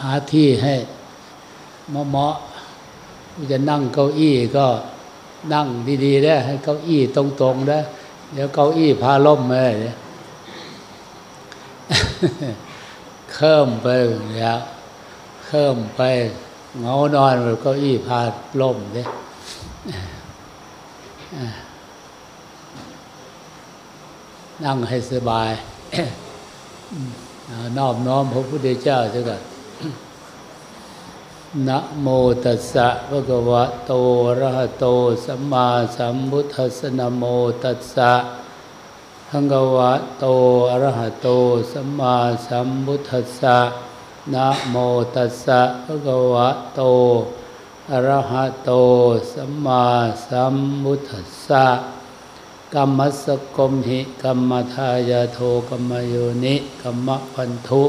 หาที่ให้เหมาะๆจะนั่งเก้าอี้ก็นั่งดีๆได้ให้เก้าอี้ตรงๆได้เดี๋ยวเก้าอี้พาล่มเลยเคิ่มไปเนี่ยเคิ่มไปเงานอนเก้าอี้พาล่มเลยนั่งให้สบาย นอบน้อมพระพุทธเจ้าเถอะนะโมตัสสะภะคะวะโตอะระหะโตสัมมาสัมพุทธัสสะนะโมตัสสะภะคะวะโตอะระหะโตสัมมาสัมพุทธัสสะนะโมตัสสะภะคะวะโตอะระหะโตสัมมาสัมพุทธัสสะ กรรมสกมหิกรรมทายาโทกรรมโยนิกรรมพันธุ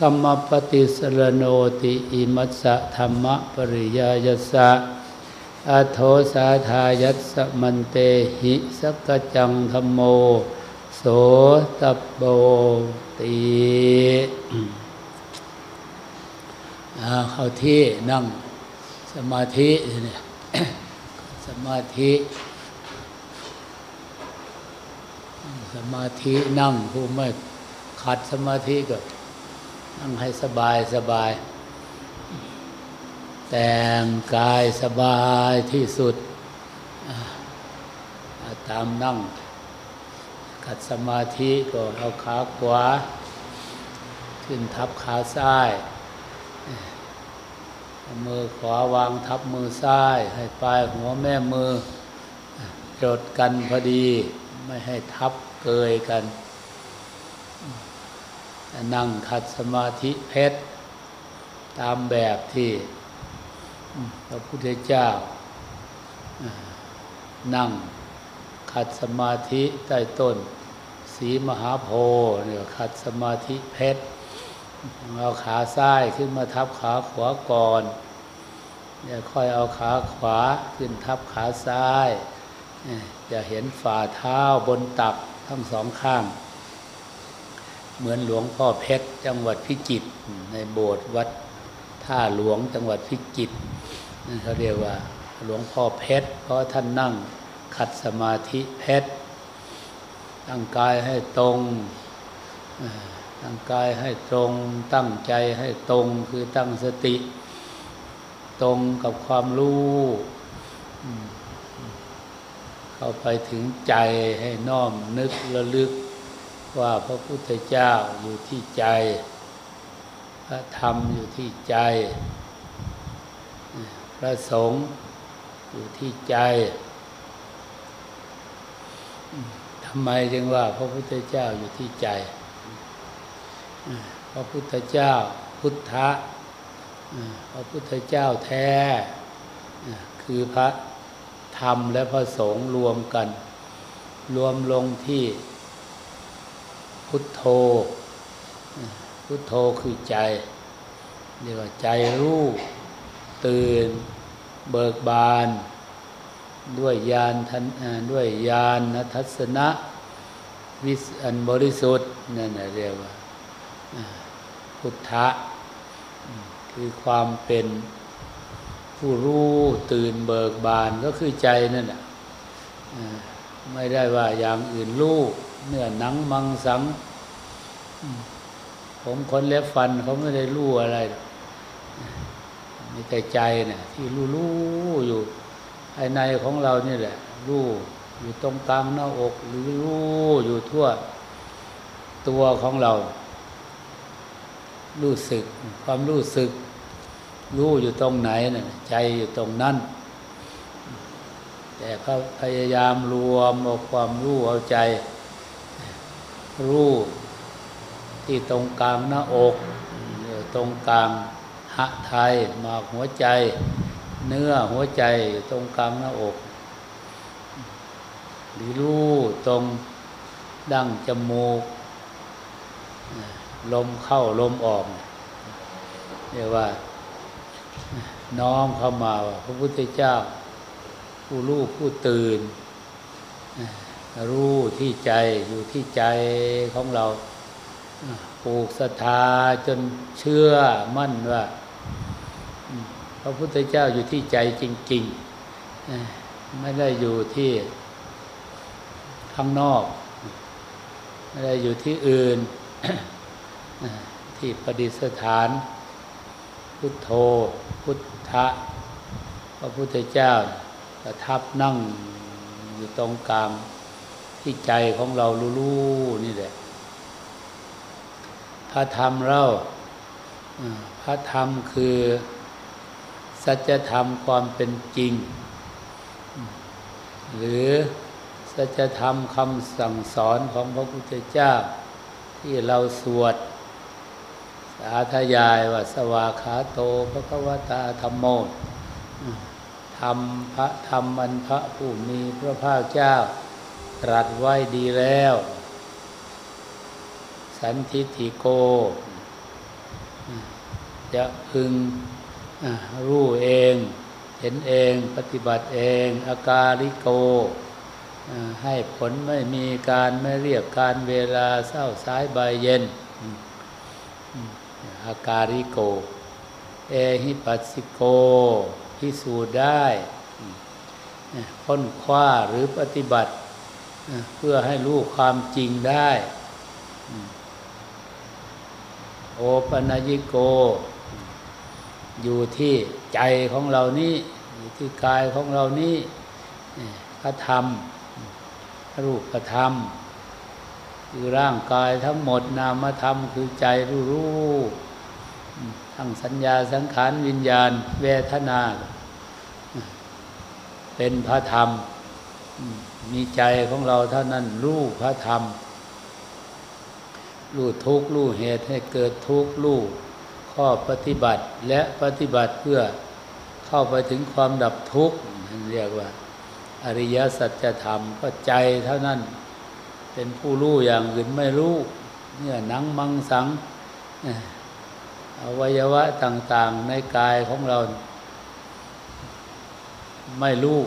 กรรมปฏิสรโนติอิมัสสะธรรมปริยายัสสะอโทสาทายัสมันเตหิสกจังธรรมโม โสตโบตีเข้าที่นั่งสมาธิเนี่ยสมาธิ สมาธินั่งผู้ไม่ขัดสมาธิก็นั่งให้สบายสบาย แต่งกายสบายที่สุด ตามนั่ง ขัดสมาธิก็เอาขาขวา ขึ้นทับขาซ้ายมือขวาวางทับมือซ้าย ให้ปลายหัวแม่มือจดกันพอดีไม่ให้ทับ เกยกัน นั่งขัดสมาธิเพชร ตามแบบที่พระพุทธเจ้า นั่งขัดสมาธิใต้ต้น สีมหาโพธิ์เนี่ยขัดสมาธิเพชรเอาขาซ้ายขึ้นมาทับขาขวาก่อนเนี่ยค่อยเอาขาขวาขึ้นทับขาซ้าย จะเห็นฝ่าเท้าบนตัก ทั้งสองข้าง เหมือนหลวงพ่อเพชรจังหวัดพิจิตรในโบสถ์วัดท่าหลวงจังหวัดพิจิตรนั่นเขาเรียกว่าหลวงพ่อเพชรเพราะท่านนั่งขัดสมาธิเพชรตั้งกายให้ตรงตั้งกายให้ตรงตั้งใจให้ตรงคือตั้งสติ ตรงกับความรู้ เข้าไปถึงใจให้น้อมนึกระลึกว่าพระพุทธเจ้าอยู่ที่ใจ พระธรรมอยู่ที่ใจ พระสงฆ์อยู่ที่ใจทำไมจึงว่าพระพุทธเจ้าอยู่ที่ใจ พระพุทธเจ้าพุทธะพระพุทธเจ้าแท้คือพระ ธรรมและพระสงฆ์รวมกัน รวมลงที่พุทโธ พุทโธคือใจเรียกว่าใจรู้ตื่น เบิกบาน ด้วยญาณทันด้วยญาณทัศนะวิสอันบริสุทธิ์นั่นเรียกว่าพุทธะคือความเป็น ผู้รู้ตื่นเบิกบานก็คือใจนั่นแหละไม่ได้ว่าอย่างอื่นรู้เนื้อหนังมังสัง ผมคนเล็บฟันเขาไม่ได้รู้อะไรมีแต่ใจเนี่ยที่รู้รู้อยู่ภายในของเรานี่แหละรู้อยู่ตรงกลางหน้าอกหรือรู้อยู่ทั่วตัวของเรา รู้สึกความรู้สึก รู้อยู่ตรงไหนนะ่ะใจอยู่ตรงนั้น แต่เขาพยายามรวมเอาความรู้เอาใจ รู้ที่ตรงกลางหน้าอกตรงกลางหะไทยมากหัวใจ เนื้อหัวใจตรงกลางหน้าอก หรือรู้ตรงดั้งจมูก ลมเข้าลมออกเรียกว่า น้อมเข้ามาว่าพระพุทธเจ้า ผู้รู้ผู้ตื่น รู้ที่ใจอยู่ที่ใจของเราปลูกศรัทธาจนเชื่อมั่นว่า พระพุทธเจ้าอยู่ที่ใจจริงๆ ไม่ได้อยู่ที่ข้างนอก ไม่ได้อยู่ที่อื่น ที่ประดิษฐาน พุทโธพุทธะ พระพุทธเจ้าประทับนั่งอยู่ตรงกลางที่ใจของเรารู้ๆนี่แหละ พระธรรมเราพระธรรมคือสัจธรรมความเป็นจริง หรือสัจธรรมคำสั่งสอนของพระพุทธเจ้า ที่เราสวด สาธยายว่าสวาขาโตพระควตาธรรมโมธรรมพระธรรมมันพระผู้มีพระภาคเจ้า ตรัสไว้ดีแล้ว สันทิฐิโก จะพึงรู้เอง เห็นเองปฏิบัติเองอาการิโก ให้ผลไม่มีการไม่เรียกการเวลาเศร้าสายใบเย็น อาการิโก เอหิปัสสิโก พิสูจได้ค้นคว้าหรือปฏิบัติ เพื่อให้รู้ความจริงได้ โอปนยิโก อยู่ที่ใจของเรานี้อยู่ที่กายของเรานี้พระธรรมรูปธรรม คือร่างกายทั้งหมดนามธรรมคือใจรู้รู้ทั้งสัญญาสังขารวิญญาณ เวทนา เป็นพระธรรม มีใจของเราเท่านั้นรู้พระธรรมรู้ทุกข์รู้เหตุให้เกิดทุกข์รู้ข้อปฏิบัติและปฏิบัติเพื่อเข้าไปถึงความดับทุกข์เรียกว่า อริยสัจธรรมก็ใจเท่านั้น เป็นผู้รู้อย่างอื่นไม่รู้เนี่ยหนังมังสังอวัยวะต่าง ๆ ในกายของเรา ไม่รู้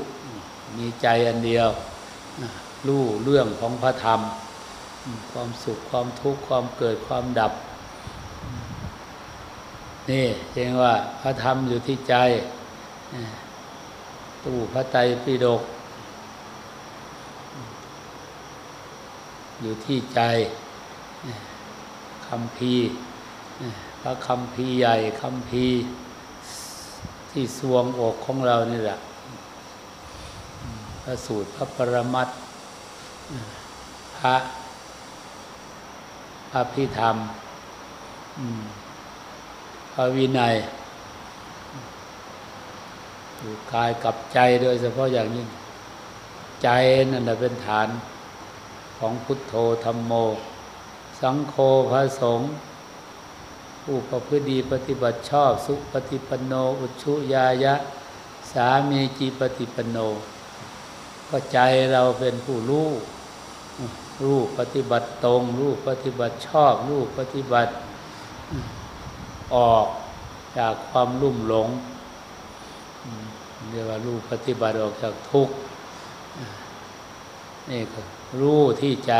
มีใจอันเดียว รู้เรื่องของพระธรรม ความสุขความทุกข์ความเกิดความดับ นี่เรียกว่าพระธรรมอยู่ที่ใจตู้พระไตรปิฎก อยู่ที่ใจคำพีพระคำพีใหญ่คำพีที่สวงอกของเรานี่แหละพระสูตรพระปรมัตพระพระพิธรรมพระวินัยอยู่กายกับใจโดยเฉพาะอย่างยิ่ง ใจนั่นเป็นฐาน ของพุทโธธรรมโม สังโฆพระสงฆ์ผู้ประพฤติดีปฏิบัติชอบสุปฏิปันโน อุชุยายะ สามีจีปฏิปันโน ก็ใจเราเป็นผู้รู้รู้ปฏิบัติตรง รู้ปฏิบัติชอบ รู้ปฏิบัติออกจากความลุ่มหลงเรียกว่ารู้ปฏิบัติออกจากทุกข์นี่ก็ รู้ที่ใจ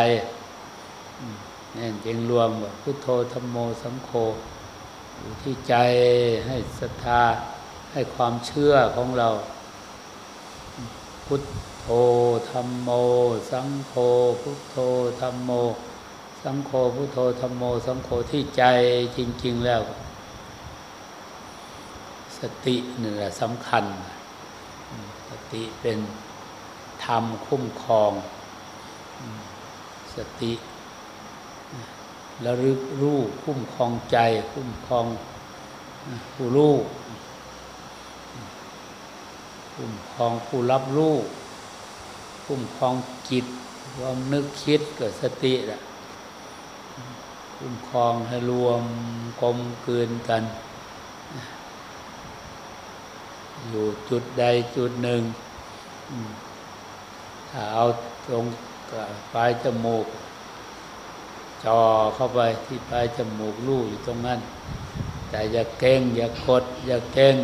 นี่จึงรวมว่าพุทโธธรรมโมสังโฆอยู่ที่ใจให้ศรัทธาให้ความเชื่อของเรา พุทโธธรรมโม สังโฆพุทโธธรรมโม สังโฆพุทโธธรรมโม สังโฆที่ใจจริง ๆ แล้ว สตินี่แหละสำคัญ สติเป็นธรรมคุ้มครอง สติระลึกรู้คุ้มครองใจ คุ้มครองผู้รู้คุ้มครองผู้รับรู้คุ้มครองจิตความนึกคิดเกับสติแหละคุ้มครองให้รวมกลมเกินกัน อยู่จุดใดจุดหนึ่งถ้าเอาตรง ปลายจมูกจอเข้าไปที่ปลายจมูกลู่อยู่ตรงนั้น แต่อย่าเก่ง อย่ากด อย่าเก่ง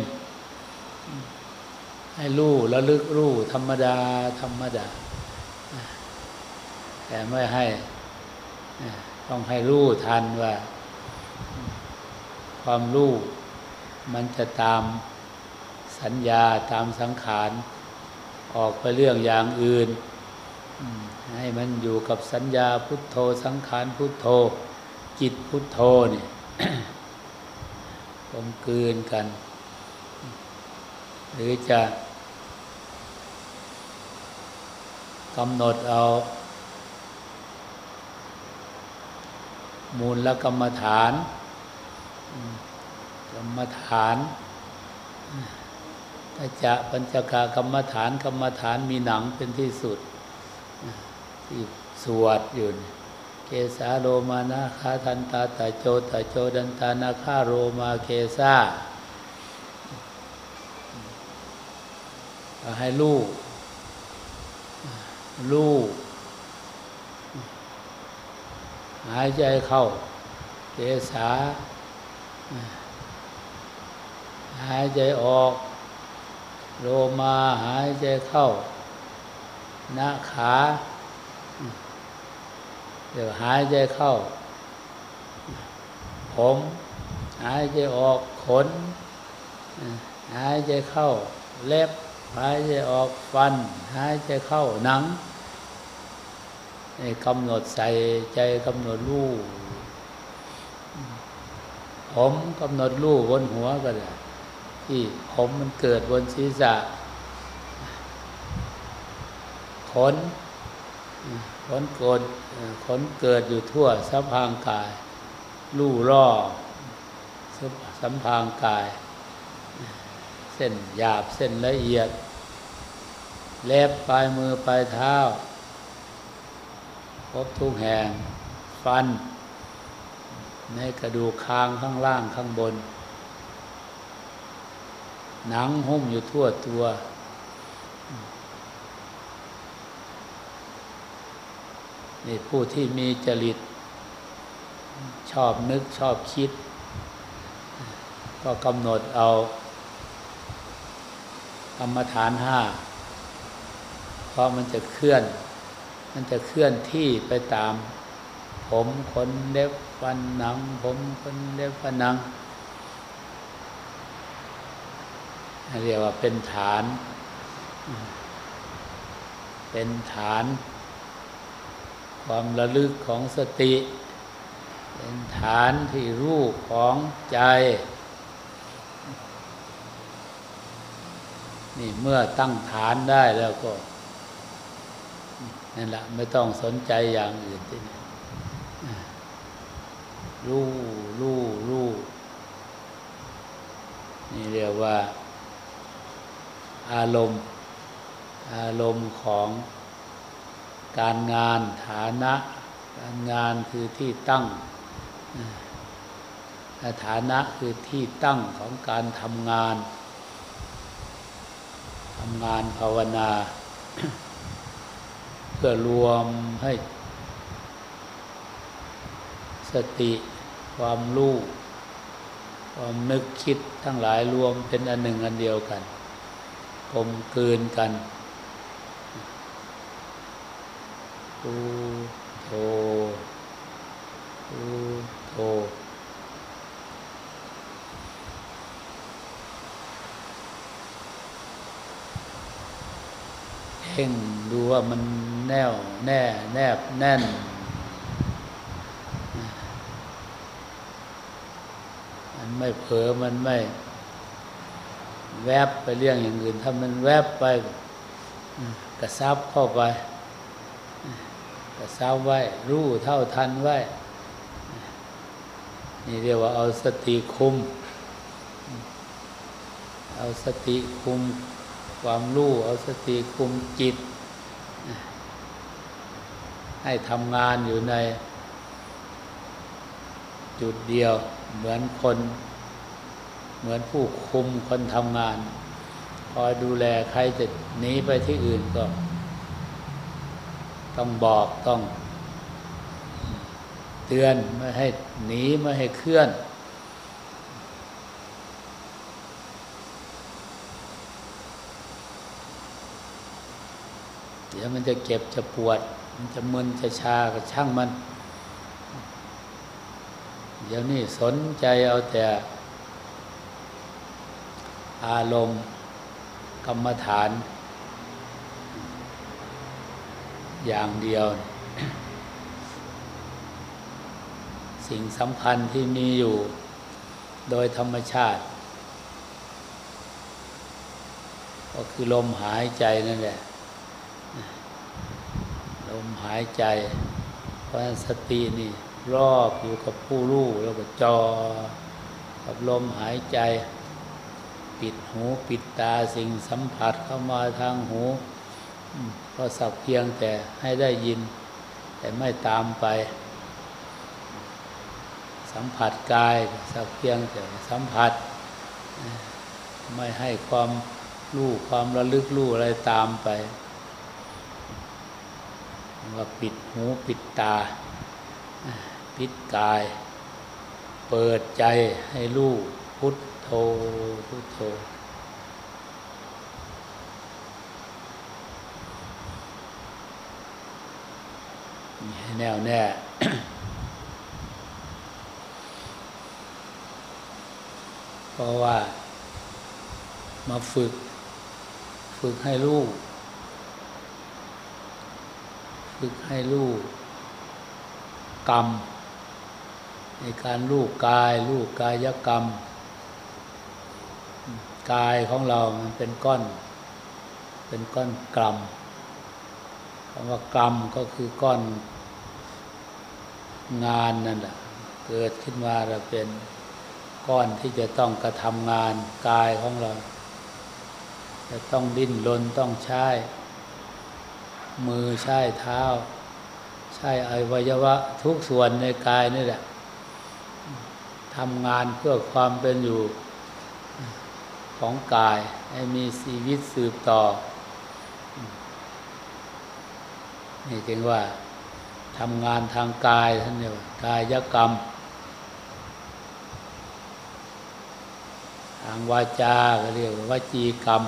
ให้รู้แล้วลึกรู้ธรรมดา ธรรมดา แต่ไม่ให้ ต้องให้รู้ทันว่า ความรู้มันจะตามสัญญาตามสังขาร ออกไปเรื่องอย่างอื่น ให้มันอยู่กับสัญญาพุทโธสังขารพุทโธ จิตพุทโธเนี่กลมกลืนกัน หรือจะกำหนดเอา มูลและกรรมฐาน กรรมฐานถ้าจะปัญจกากรรมฐานกรรมฐานมีหนังเป็นที่สุด ที่สวดอยู่เกสาโรมานาคาทันตาตาโจตาโจดันตานาคาโรมาเกสาให้ลูก ลูก หายใจเข้า เกสา หายใจออกโลมาหายใจเข้า หน้าขาเดี๋ยวหายใจเข้า ผม หายใจออกขน หายใจเข้า เล็บ หายใจออกฟัน หายใจเข้าหนังกำหนดใส่ใจกำหนดรูผมกำหนดรูบนหัวก็ได้ที่ผมมันเกิดบนศีรษะ ขนขนโกดขนเกิดอยู่ทั่วสัมพางกาย ลู่ล่อสัมพางกาย เส้นหยาบเส้นละเอียด เล็บปลายมือปลายเท้าพบทุกแห่ง ฟัน ในกระดูกคางข้างล่างข้างบน หนังหุ้มอยู่ทั่วตัว นี่ผู้ที่มีจริต ชอบนึกชอบคิด ก็กำหนดเอากรรมฐานห้าเพราะมันจะเคลื่อน มันจะเคลื่อนที่ไปตาม ผมขนเล็บฟันหนัง ผมขนเล็บฟันหนังเรียกว่าเป็นฐาน เป็นฐาน ความระลึกของสติ เป็นฐานที่รู้ของใจ นี่เมื่อตั้งฐานได้แล้วก็นั่นแหละไม่ต้องสนใจอย่างอื่นที่นี่รู้รู้รู้นี่เรียกว่า อารมณ์ อารมณ์ของ การงานฐานะ การงานคือที่ตั้งฐานะคือที่ตั้งของการทำงานทำงานภาวนา เพื่อรวมให้ สติความรู้ความนึกคิดทั้งหลายรวมเป็นอันหนึ่งอันเดียวกันกลมกลืนกัน ปูโทปูโทเพ่งดูว่ามันแน่วแน่แนบแน่น มันไม่เผลอมันไม่ แวบไปเรื่องอย่างอื่น ถ้ามันแวบไปกระซับเข้าไป ระซับไว้ รู้เท่าทันไว้ นี่เรียกว่าเอาสติคุม เอาสติคุมความรู้ เอาสติคุมจิต ให้ทำงานอยู่ในจุดเดียวเหมือนคน เหมือนผู้คุมคนทำงาน คอยดูแลใครจะหนีไปที่อื่นก็ ต้องบอกต้องเตือนไม่ให้หนีไม่ให้เคลื่อน เดี๋ยวมันจะเก็บจะปวด มันจะมึนจะชาก็ช่างมัน เดี๋ยวนี้สนใจเอาแต่อารมณ์กรรมฐาน อย่างเดียว สิ่งสำคัญที่มีอยู่โดยธรรมชาติ ก็คือลมหายใจนั่นแหละ ลมหายใจเพราะสตินี่รอบอยู่กับผู้รู้แล้วก็จอ กับลมหายใจ ปิดหูปิดตาสิ่งสัมผัสเข้ามาทางหู ก็สักเพียงแต่ให้ได้ยิน แต่ไม่ตามไป สัมผัสกายสักเพียงแต่สัมผัส ไม่ให้ความรู้ความระลึกรู้อะไรตามไปว่าปิดหูปิดตา ปิดกาย เปิดใจให้รู้พุทโธพุทโธ แน่วแน่ เพราะว่า มาฝึก ฝึกให้ลูก ฝึกให้ลูก กรรม ในการลูกกายลูกกายกรรม กายของเรามันเป็นก้อน เป็นก้อนกรรมคำว่ากรรมก็คือก้อน งานนั่นแหละเกิดขึ้นมาเราเป็นก้อนที่จะต้องกระทำงานกายของเรา จะต้องดิ้นรนต้องใช้ มือใช้เท้า ใช้อวัยวะทุกส่วนในกายนี่แหละทำงานเพื่อความเป็นอยู่ของกาย ให้มีชีวิตสืบต่อ นี่จึงว่า ทำงานทางกายท่านเรียกว่ากายกรรม ทางวาจาก็เรียกว่าวจีกรรม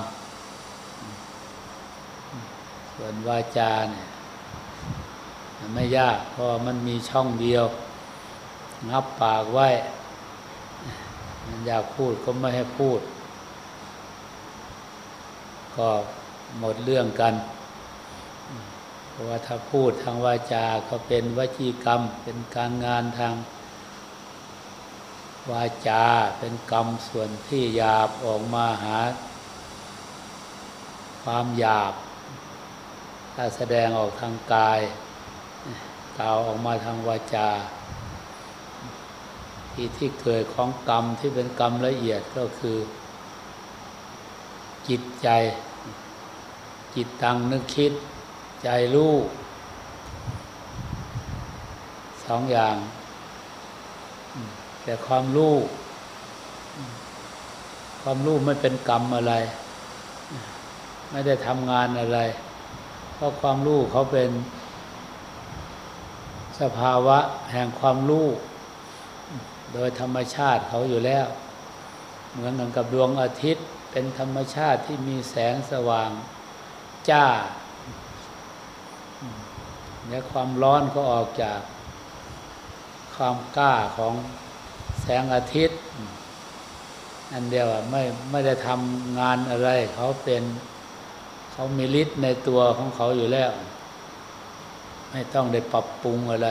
ส่วนวาจาเนี่ยไม่ยากเพราะมันมีช่องเดียว งับปากไว้ มันอยากพูดก็ไม่ให้พูด ก็หมดเรื่องกัน เพราะว่าถ้าพูดทางวาจาก็เป็นวจีกรรม เป็นการงานทางวาจาเป็นกรรมส่วนที่หยาบออกมาหา ความหยาบ ถ้าแสดงออกทางกายกล่าวออกมาทางวาจาที่ที่เกิดของกรรมที่เป็นกรรมละเอียดก็คือ จิตใจ จิตตังนึกคิด ใจรู้สองอย่าง แต่ความรู้ความรู้ไม่เป็นกรรมอะไร ไม่ได้ทำงานอะไร เพราะความรู้เขาเป็น สภาวะแห่งความรู้โดยธรรมชาติเขาอยู่แล้ว เหมือนกันกับดวงอาทิตย์เป็นธรรมชาติที่มีแสงสว่าง จ้า และความร้อนก็ออกจากความกล้าของแสงอาทิตย์ อันเดียวไม่ไม่ได้ทำงานอะไร เขาเป็นเขามีฤทธิ์ในตัวของเขาอยู่แล้ว ไม่ต้องได้ปรับปรุงอะไร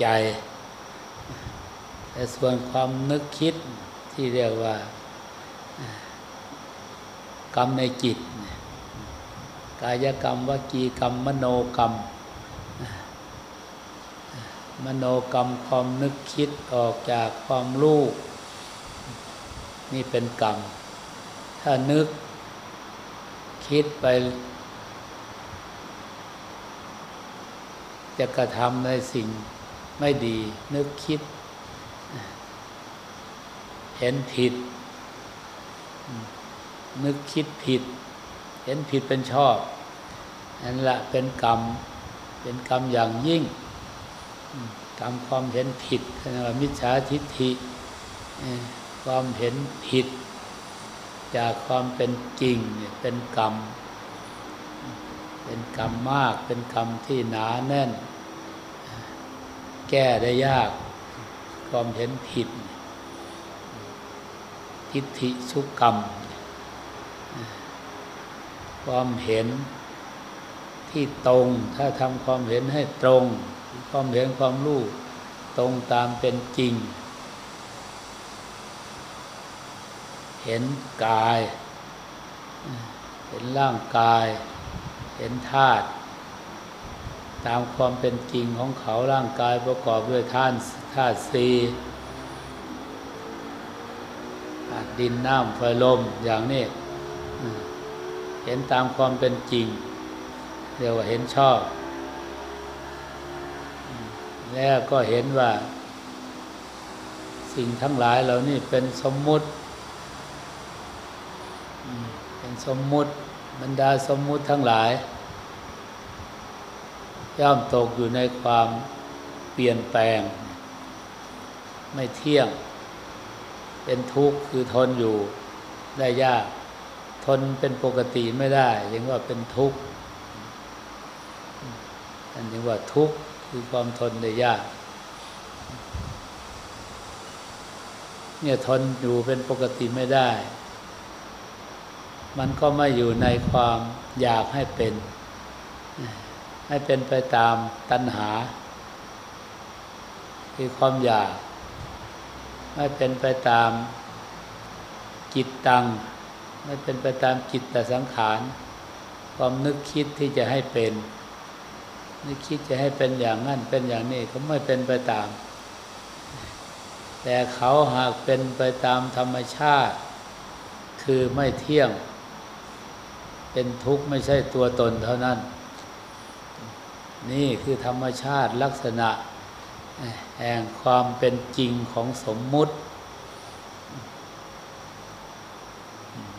ใจแต่ส่วนความนึกคิดที่เรียกว่ากรรมในจิต กายกรรมวจีกรรม มโนกรรม มโนกรรมความนึกคิดออกจากความรู้นี่เป็นกรรม ถ้านึกคิดไป จะกระทำในสิ่งไม่ดี นึกคิด เห็นผิด นึกคิดผิด เห็นผิดเป็นชอบ นั่นแหละเป็นกรรม เป็นกรรมอย่างยิ่งกรรมความเห็นผิดเรียกว่ามิจฉาทิฏฐิความเห็นผิด จากความเป็นจริงเป็นกรรม เป็นกรรมมาก เป็นกรรมที่หนาแน่น แก้ได้ยาก ความเห็นผิด ทิฏฐิชุกกรรม ความเห็น ที่ตรง ถ้าทำความเห็นให้ตรง ความเห็นความรู้ตรงตามเป็นจริง เห็นกาย เห็นร่างกาย เห็นธาตุตามความเป็นจริงของเขาร่างกายประกอบด้วยธาตุธาตุสีธาตุดินน้ำไฟลมอย่างนี้ เห็นตามความเป็นจริง เรียกว่าเห็นชอบ แล้วก็เห็นว่า สิ่งทั้งหลายเหล่านี้เป็นสมมุติ เป็นสมมุติบรรดาสมมุติทั้งหลาย ย่อมตกอยู่ในความเปลี่ยนแปลง ไม่เที่ยง เป็นทุกข์คือทนอยู่ได้ยาก ทนเป็นปกติไม่ได้ยังว่าเป็นทุกข์ อันนี้ว่าทุกข์คือความทนได้ยาก เนี่ยทนอยู่เป็นปกติไม่ได้ มันก็ไม่อยู่ในความอยากให้เป็น ให้เป็นไปตามตัณหา คือความอยาก ไม่เป็นไปตามจิตตัง ไม่เป็นไปตามจิตแต่สังขาร ความนึกคิดที่จะให้เป็น นึกคิดจะให้เป็นอย่างนั้นเป็นอย่างนี้เขาไม่เป็นไปตาม แต่เขาหากเป็นไปตามธรรมชาติ คือไม่เที่ยง เป็นทุกข์ไม่ใช่ตัวตนเท่านั้น นี่คือธรรมชาติลักษณะ แห่งความเป็นจริงของสมมุติ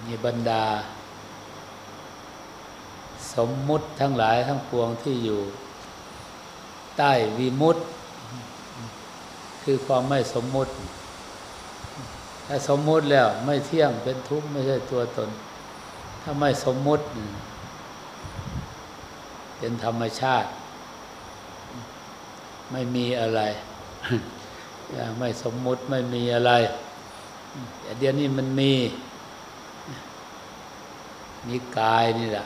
นี่บรรดา สมมุติทั้งหลายทั้งปวงที่อยู่ ใต้วิมุตติ คือความไม่สมมุติ ถ้าสมมุติแล้วไม่เที่ยงเป็นทุกข์ไม่ใช่ตัวตน ถ้าไม่สมมุติ เป็นธรรมชาติ ไม่มีอะไรไม่สมมุติไม่มีอะไรแต่เดี๋ยวนี้มันมี มีกายนี่แหละ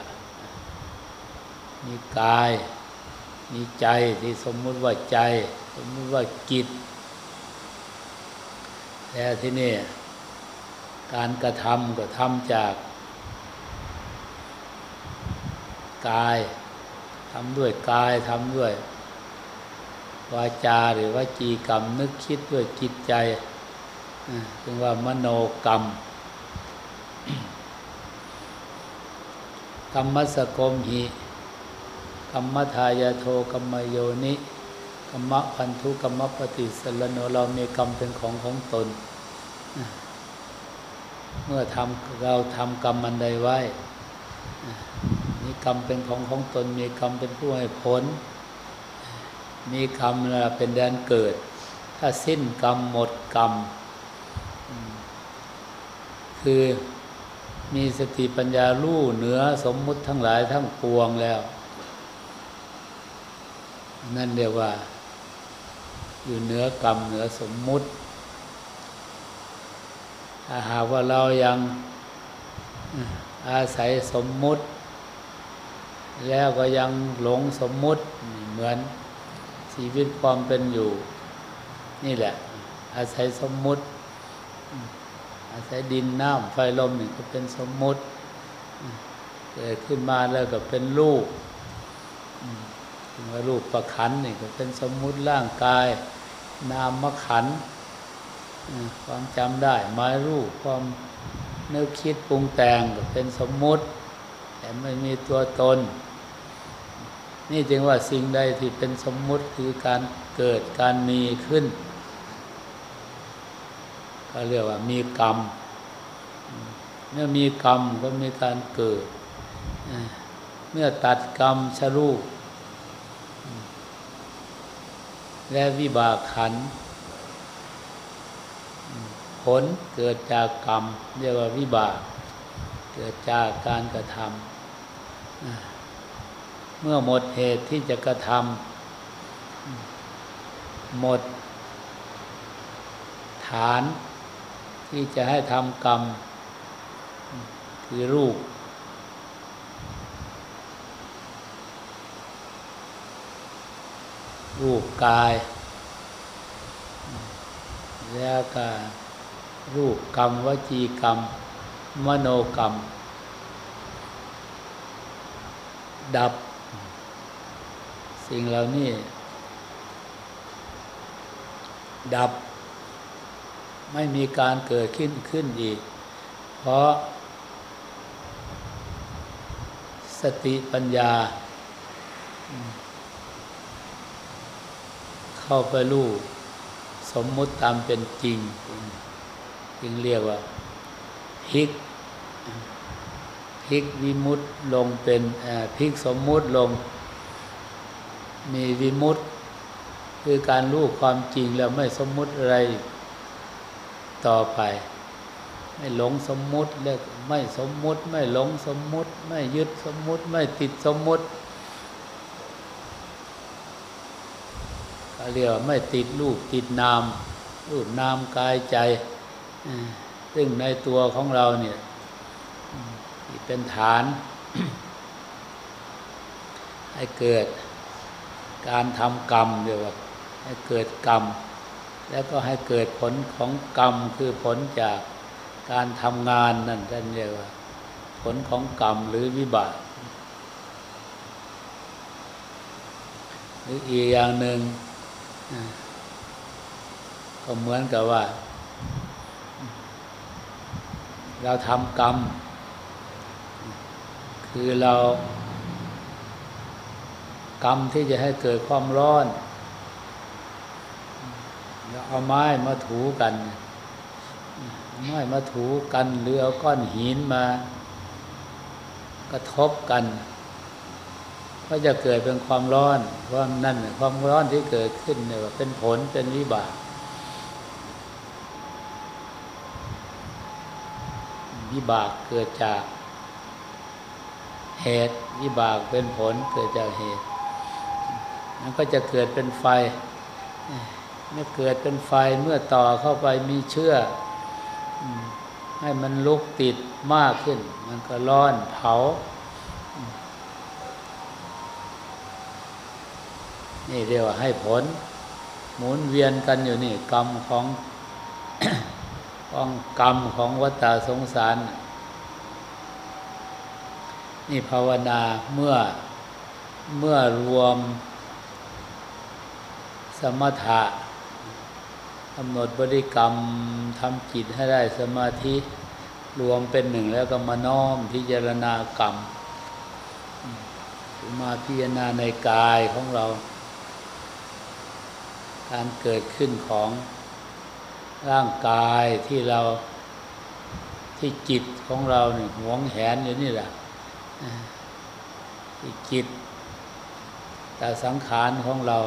มีกาย มีใจที่สมมุติว่าใจ สมมุติว่าจิตแต่ที่นี่การกระทำก็ทำจากกายทำด้วยกายทำด้วยวาจาหรือว่าจีกรรมนึกคิดด้วยจิตใจจึงว่ามโนกรรมกรรมสกมหิ กรรมทายาโทกรรมโยนิกรรมพันธุกรรมปฏิสลโนเรามีกรรมเป็นของของตน เมื่อทำเราทำกรรมมันใดไว้มีกรรมเป็นของของตน มีกรรมเป็นผู้ให้ผล มีกรรมเป็นแดนเกิด ถ้าสิ้นกรรมหมดกรรม คือมีสติปัญญาลู่เหนือสมมุติทั้งหลายทั้งปวงแล้ว นั่นเรียกว่า อยู่เหนือกรรมเหนือสมมุติ ถ้าหากว่าเรายังอาศัยสมมุติ แล้วก็ยังหลงสมมุติเหมือนชีวิตความเป็นอยู่ นี่แหละ อาศัยสมมุติ อาศัยดินน้ำไฟลมนี่ก็เป็นสมมุติเกิดขึ้นมาแล้วก็เป็นรูป ว่ารูปประขันนี่ก็เป็นสมมุติร่างกาย นามขันความจำได้หมายรูปความนึกคิดปรุงแต่งก็เป็นสมมุติ แต่ไม่มีตัวตน นี่จึงว่าสิ่งใดที่เป็นสมมุติคือการเกิดการมีขึ้น ก็เรียกว่ามีกรรมเมื่อมีกรรมก็มีการเกิด เมื่อตัดกรรมชรูป และวิบากขัน ผลเกิดจากกรรม เรียกว่าวิบาก เกิดจากการกระทำเมื่อหมดเหตุที่จะกระทำหมด ฐานที่จะให้ทำกรรม คือรูป รูปกาย แล้วก็รูปกรรมวจีกรรม มโนกรรม ดับ สิ่งเหล่านี้ ดับ ไม่มีการเกิดขึ้นขึ้นอีก เพราะ สติปัญญา เข้าไปรู้สมมุติตามเป็นจริงจึงเรียกว่าพิกพิกวิมุตลงเป็นพิกสมมุติลง มีวิมุตคือการรู้ความจริงแล้วไม่สมมุติอะไรต่อไป ไม่หลงสมมุติแล้วไม่สมมุติ ไม่หลงสมมุติ ไม่ยึดสมมุติ ไม่ติดสมมุติ เรียกว่าไม่ติดรูปติดนาม รูปนามกายใจ ซึ่งในตัวของเราเนี่ยเป็นฐาน ให้เกิดการทำกรรมเรียกว่าให้เกิดกรรม แล้วก็ให้เกิดผลของกรรมคือผลจากการทำงานนั่นท่านเรียกว่า ผลของกรรมหรือวิบากหรืออีกอย่างหนึ่ง ก็เหมือนกับว่า เราทำกรรม คือเรา กรรมที่จะให้เกิดความร้อนเราเอาไม้มาถูกันไม้มาถูกันหรือเอาก้อนหินมากระทบกัน ก็จะเกิดเป็นความร้อนเพราะนั่นความร้อนที่เกิดขึ้นเนี่ยเป็นผลเป็นวิบากวิบากเกิดจากเหตุวิบากเป็นผลเกิดจากเหตุมันก็จะเกิดเป็นไฟเมื่อเกิดเป็นไฟเมื่อต่อเข้าไปมีเชื่อให้มันลุกติดมากขึ้น มันก็ร้อนเผา นี่เรียกว่าให้ผล หมุนเวียนกันอยู่นี่ กรรมของของกรรมของวัฏสงสาร นี่ภาวนาเมื่อเมื่อรวมสมถะกำหนดบริกรรมทำจิตให้ได้สมาธิรวมเป็นหนึ่งแล้วก็มาน้อมพิจารณากรรมมาพิจารณาในกายของเรา การเกิดขึ้นของร่างกายที่เราที่จิตของเราเนี่ยหวงแหนอยู่นี่แหละที่จิต แต่สังขารของเรา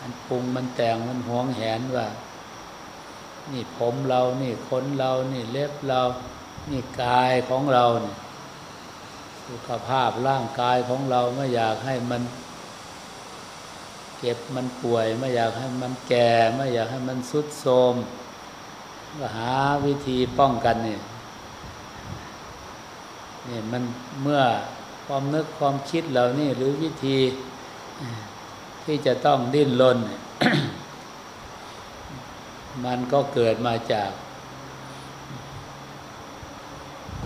มันปรุงมันแต่งมันหวงแหนว่า นี่ผมเรานี่ขนเรานี่เล็บเรา นี่กายของเราเนี่ยสุขภาพร่างกายของเราไม่อยากให้มัน เก็บมันป่วย ไม่อยากให้มันแก่ ไม่อยากให้มันสุดโทมก็หาวิธีป้องกันนี่นี่มันเมื่อความนึกความคิดเหล่านี้หรือวิธีที่จะต้องดิ้นรนมันก็เกิดมาจาก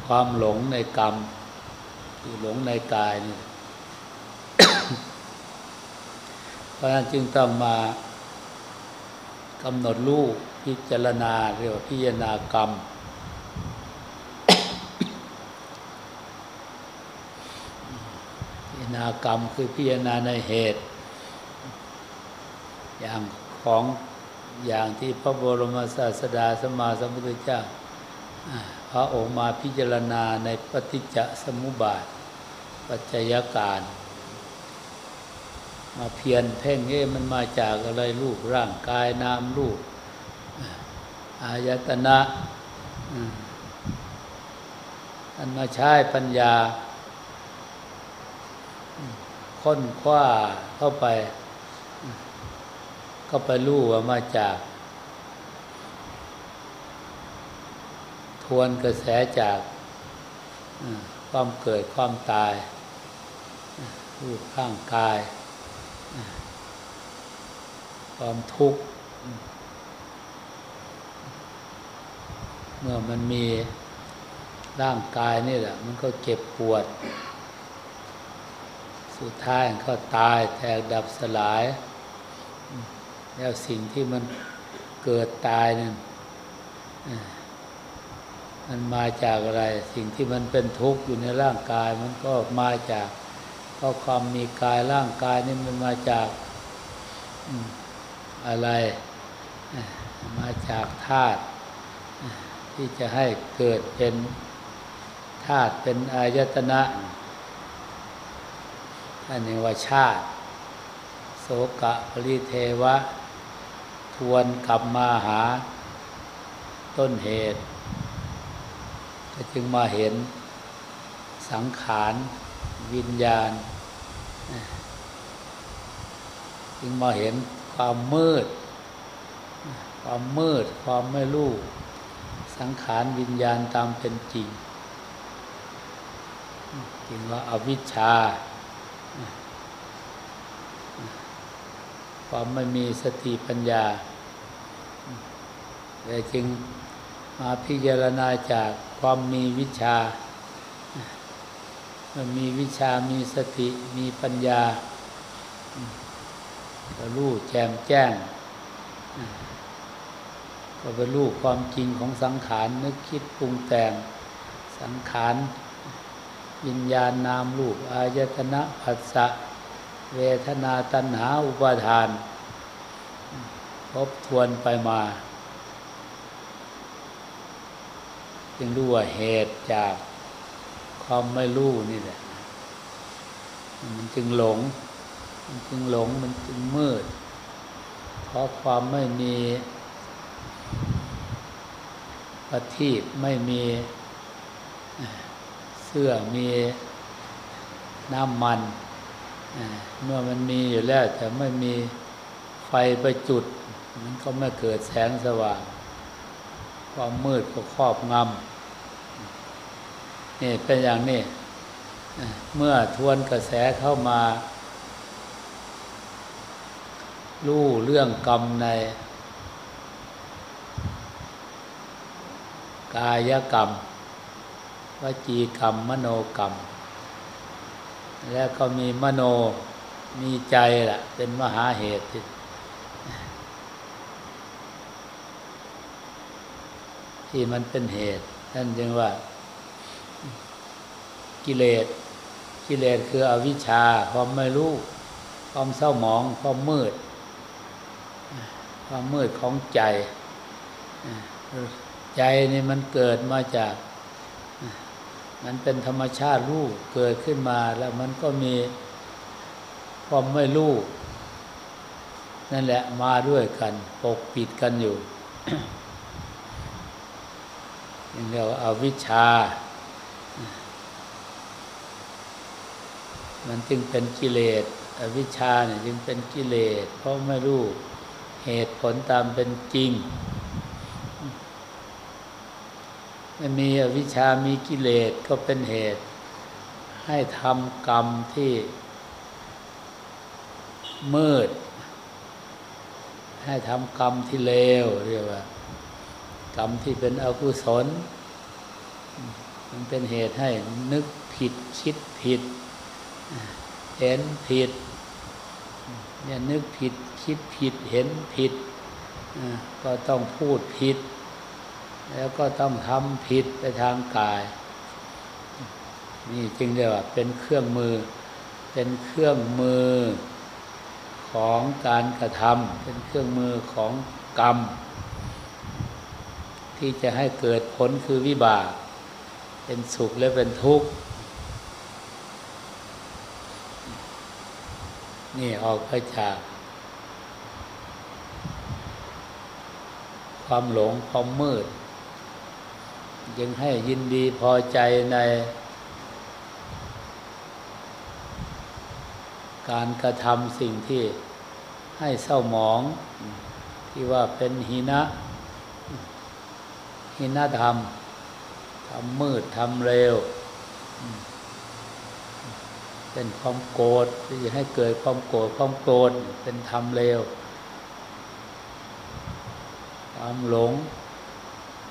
ความหลงในกรรมคือหลงในกายนี่ เพราะนั้นจึงต้องมากำหนดรูปพิจารณาเรียกว่าพิจารณากรรม พิจารณากรรมคือพิจารณาในเหตุ อย่างของอย่างที่พระบรมศาสดาสมมาสมุทธเจ้า พระองค์มาพิจารณาในปฏิจจสมุปบาท ปัจจัยการ มาเพียนเพ่งเอ้มันมาจากอะไรรูปร่างกายนามรูปอายตนะอันมาใช้ปัญญา ค้นคว้าเข้าไป ก็ไปรู้ว่ามาจาก ทวนกระแสจากความเกิดความตายรูปร่างกาย ความทุกข์ เมื่อมันมีร่างกายนี่แหละ มันก็เจ็บปวด สุดท้ายก็ตายแตกดับสลาย แล้วสิ่งที่มันเกิดตายนั่นมันมาจากอะไร สิ่งที่มันเป็นทุกข์อยู่ในร่างกาย มันก็มาจากเพราะความมีกายร่างกายนี่มันมาจาก อ อะไร มาจากธาตุที่จะให้เกิดเป็นธาตุเป็นอายตนะอันนี้ว่าชาติ โสกะปริเทวะ ทวนกลับมาหา ต้นเหตุก็จึงมาเห็นสังขารวิญญาณ จึงมาเห็น ความมืด ความมืด ความไม่รู้ สังขารวิญญาณตามเป็นจริงจึงว่าอาวิชชา ความไม่มีสติปัญญาแต่จึงมาพิจารณาจากความมีวิชามันมีวิชามีสติมีปัญญา รู้แจมแจ้ง ก็ไปรู้ความจริงของสังขารนึกคิดปรุงแต่งสังขารวิญญาณนามรูปอายตนะผัสสะเวทนาตัณหาอุปาทานทบทวนไปมา จึงรู้ว่าเหตุจากความไม่รู้นี่แหละ มันจึงหลง มันจึงหลงมันจึงมืด เพราะความไม่มีปฏิบไม่มีเสื้อมีน้ำมันเมื่อมันมีอยู่แล้วแต่ไม่มีไฟไปจุด มันก็ไม่เกิดแสงสว่าง ความมืดก็ครอบงำนี่เป็นอย่างนี้เมื่อทวนกระแสเข้ามา รู้เรื่องกรรมใน กายกรรม วจีกรรม มโนกรรม แล้วก็มีมโนมีใจแหละเป็นมหาเหตุที่มันเป็นเหตุนั่นจึงว่า กิเลสกิเลสคืออวิชชาความไม่รู้ ความเศร้าหมอง ความมืด ความมืดของใจ ใจนี่มันเกิดมาจาก มันเป็นธรรมชาติรู้เกิดขึ้นมาแล้วมันก็มีความไม่รู้นั่นแหละมาด้วยกัน ปกปิดกันอยู่เรียกว่าอาวิชชา มันจึงเป็นกิเลสอวิชชาเนี่ยจึงเป็นกิเลส เพราะไม่รู้ เหตุผลตามเป็นจริงม่มีอวิชชามีกิเลสก็เป็นเหตุ ให้ทำกรรมที่มืด ให้ทำกรรมที่เลวเรียกว่า กรรมที่เป็นอกุศล มันเป็นเหตุให้นึกผิดคิดผิด เห็นผิด เนี่ยนึกผิดคิดผิดเห็นผิด ก็ต้องพูดผิด แล้วก็ต้องทำผิดไปทางกาย นี่จึงเรียกว่าเป็นเครื่องมือ เป็นเครื่องมือของการกระทำเป็นเครื่องมือของกรรม ที่จะให้เกิดผลคือวิบาก เป็นสุขและเป็นทุกข์ นี่ออกไปจาก ความหลงความมืด ยังให้ยินดีพอใจในการกระทำสิ่งที่ให้เศร้าหมอง ที่ว่าเป็นหินะ หินธรรมทำมืดทำเร็ว เป็นความโกรธที่จะให้เกิดความโกรธความโกรธเป็นทำเร็วความหลง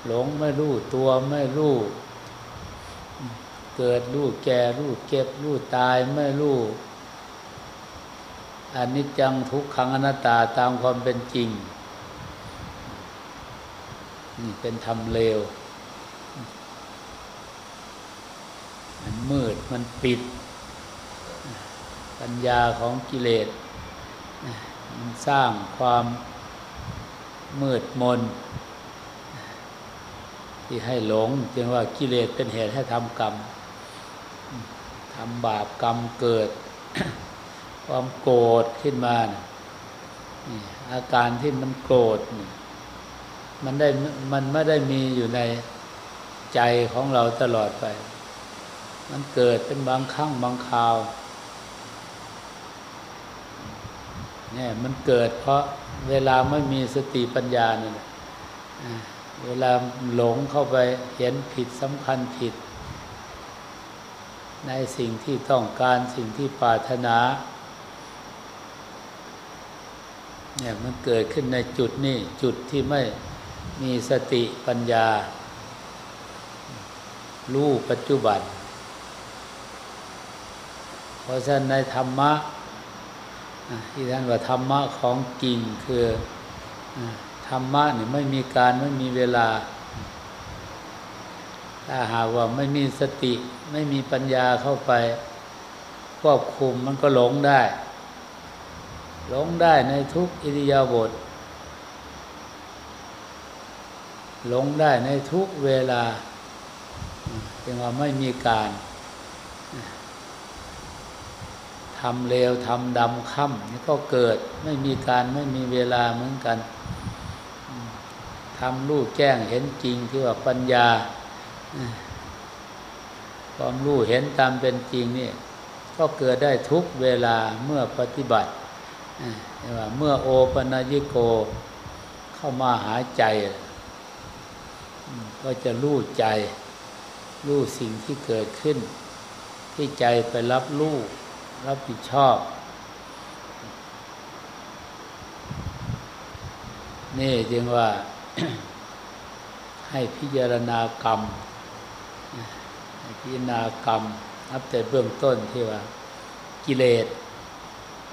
หลงไม่รู้ตัวไม่รู้ เกิดรู้แก่รู้เก็บรู้ตายไม่รู้อันนี้จังทุกขังอนัตตาตามความเป็นจริงนี่เป็นธรรมเลวมันมืดมันปิด ปัญญาของกิเลสมันสร้างความมืดมน ที่ให้หลงจึงว่ากิเลสเป็นเหตุให้ทำกรรมทำบาปกรรมเกิด ความโกรธขึ้นมานอาการที่มันโกรธมันได้มันไม่ได้มีอยู่ในใจของเราตลอดไป มันเกิดเป็นบางครั้งบางคราว เนี่ยมันเกิดเพราะเวลาไม่มีสติปัญญาเนี่ยเวลาหลงเข้าไปเห็นผิดสำคัญผิด ในสิ่งที่ต้องการสิ่งที่ปรารถนาเนี่ยมันเกิดขึ้นในจุดนี้จุดที่ไม่มีสติปัญญา รู้ปัจจุบัน เพราะฉะนั้นในธรรมะ ที่ท่านว่าธรรมะของจริงคือธรรมะเนี่ยไม่มีการไม่มีเวลา ถ้าหากว่าไม่มีสติไม่มีปัญญาเข้าไป ควบคุมมันก็หลงได้ หลงได้ในทุกอิริยาบถหลงได้ในทุกเวลาจึงว่าไม่มีการ ทำเลวทำดำค่ำนี่ก็เกิดไม่มีการไม่มีเวลาเหมือนกันทำรู้แจ้งเห็นจริงที่ว่าปัญญาความรู้เห็นตามเป็นจริงนี่ก็เกิดได้ทุกเวลาเมื่อปฏิบัติว่าเมื่อโอปนัญิโกเข้ามาหาใจ ก็จะรู้ใจ รู้สิ่งที่เกิดขึ้น ที่ใจไปรับรู้ รับผิดชอบ นี่จึงว่าให้พิจารณากรรม พิจารณากรรมนับแต่เบื้องต้นที่ว่า กิเลส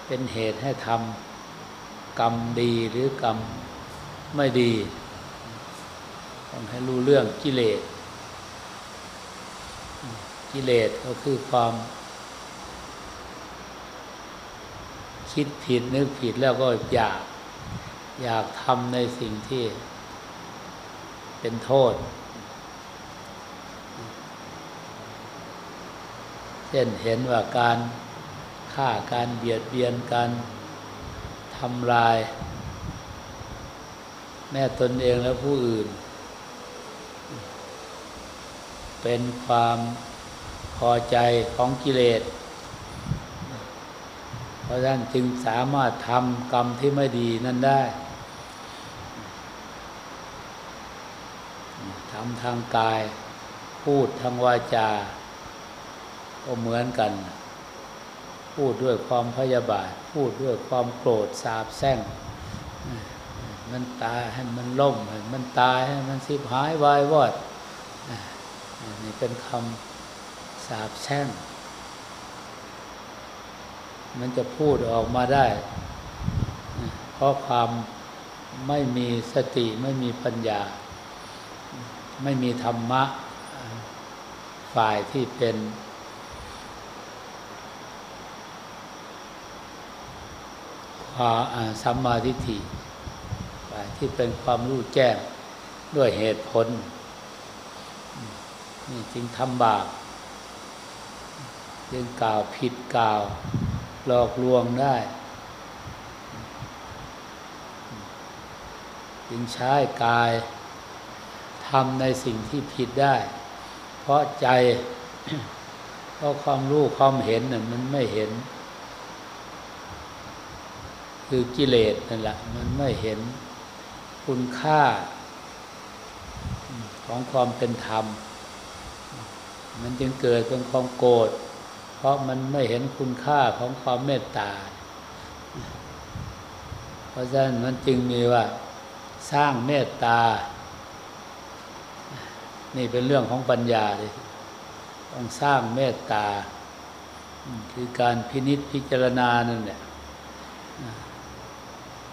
เป็นเหตุให้ทำกรรมดีหรือกรรมไม่ดีต้องให้รู้เรื่องกิเลส กิเลสก็คือความ คิดผิดนึกผิดแล้วก็อยาก อยากทำในสิ่งที่เป็นโทษ เช่นเห็นว่าการฆ่าการเบียดเบียนการทำลาย แม่ตนเองและผู้อื่น เป็นความพอใจของกิเลส ราะฉะนั้นจึงสามารถทำกรรมที่ไม่ดีนั่นได้ทำทางกาย พูดทางวาจา ก็เหมือนกัน พูดด้วยความพยาบาท พูดด้วยความโกรธสาบแช่งมันตายให้มันล่มให้มันตายให้มันสิบหายวายวอดนี่เป็นคำสาบแช่ง มันจะพูดออกมาได้ เพราะความไม่มีสติไม่มีปัญญา ไม่มีธรรมะ ฝ่ายที่เป็นความสัมมาทิฏฐิฝ่ายที่เป็นความรู้แจ้งด้วยเหตุผลนี่จึงทำบาปจึงกล่าวผิดกล่าว หลอกลวงได้จึงใช้กายทำในสิ่งที่ผิดได้ เพราะใจ เพราะความรู้ความเห็นน่ะมันไม่เห็น คือกิเลสนั่นแหละมันไม่เห็นคุณค่า ของความเป็นธรรม มันจึงเกิดเป็นความโกรธ ราะมันไม่เห็นคุณค่าของความเมตตา เพราะฉะนั้นมันจึงมีว่าสร้างเมตตา นี่เป็นเรื่องของปัญญาเลยต้องสร้างเมตตา คือการพินิษพิจารณานั่นแหละ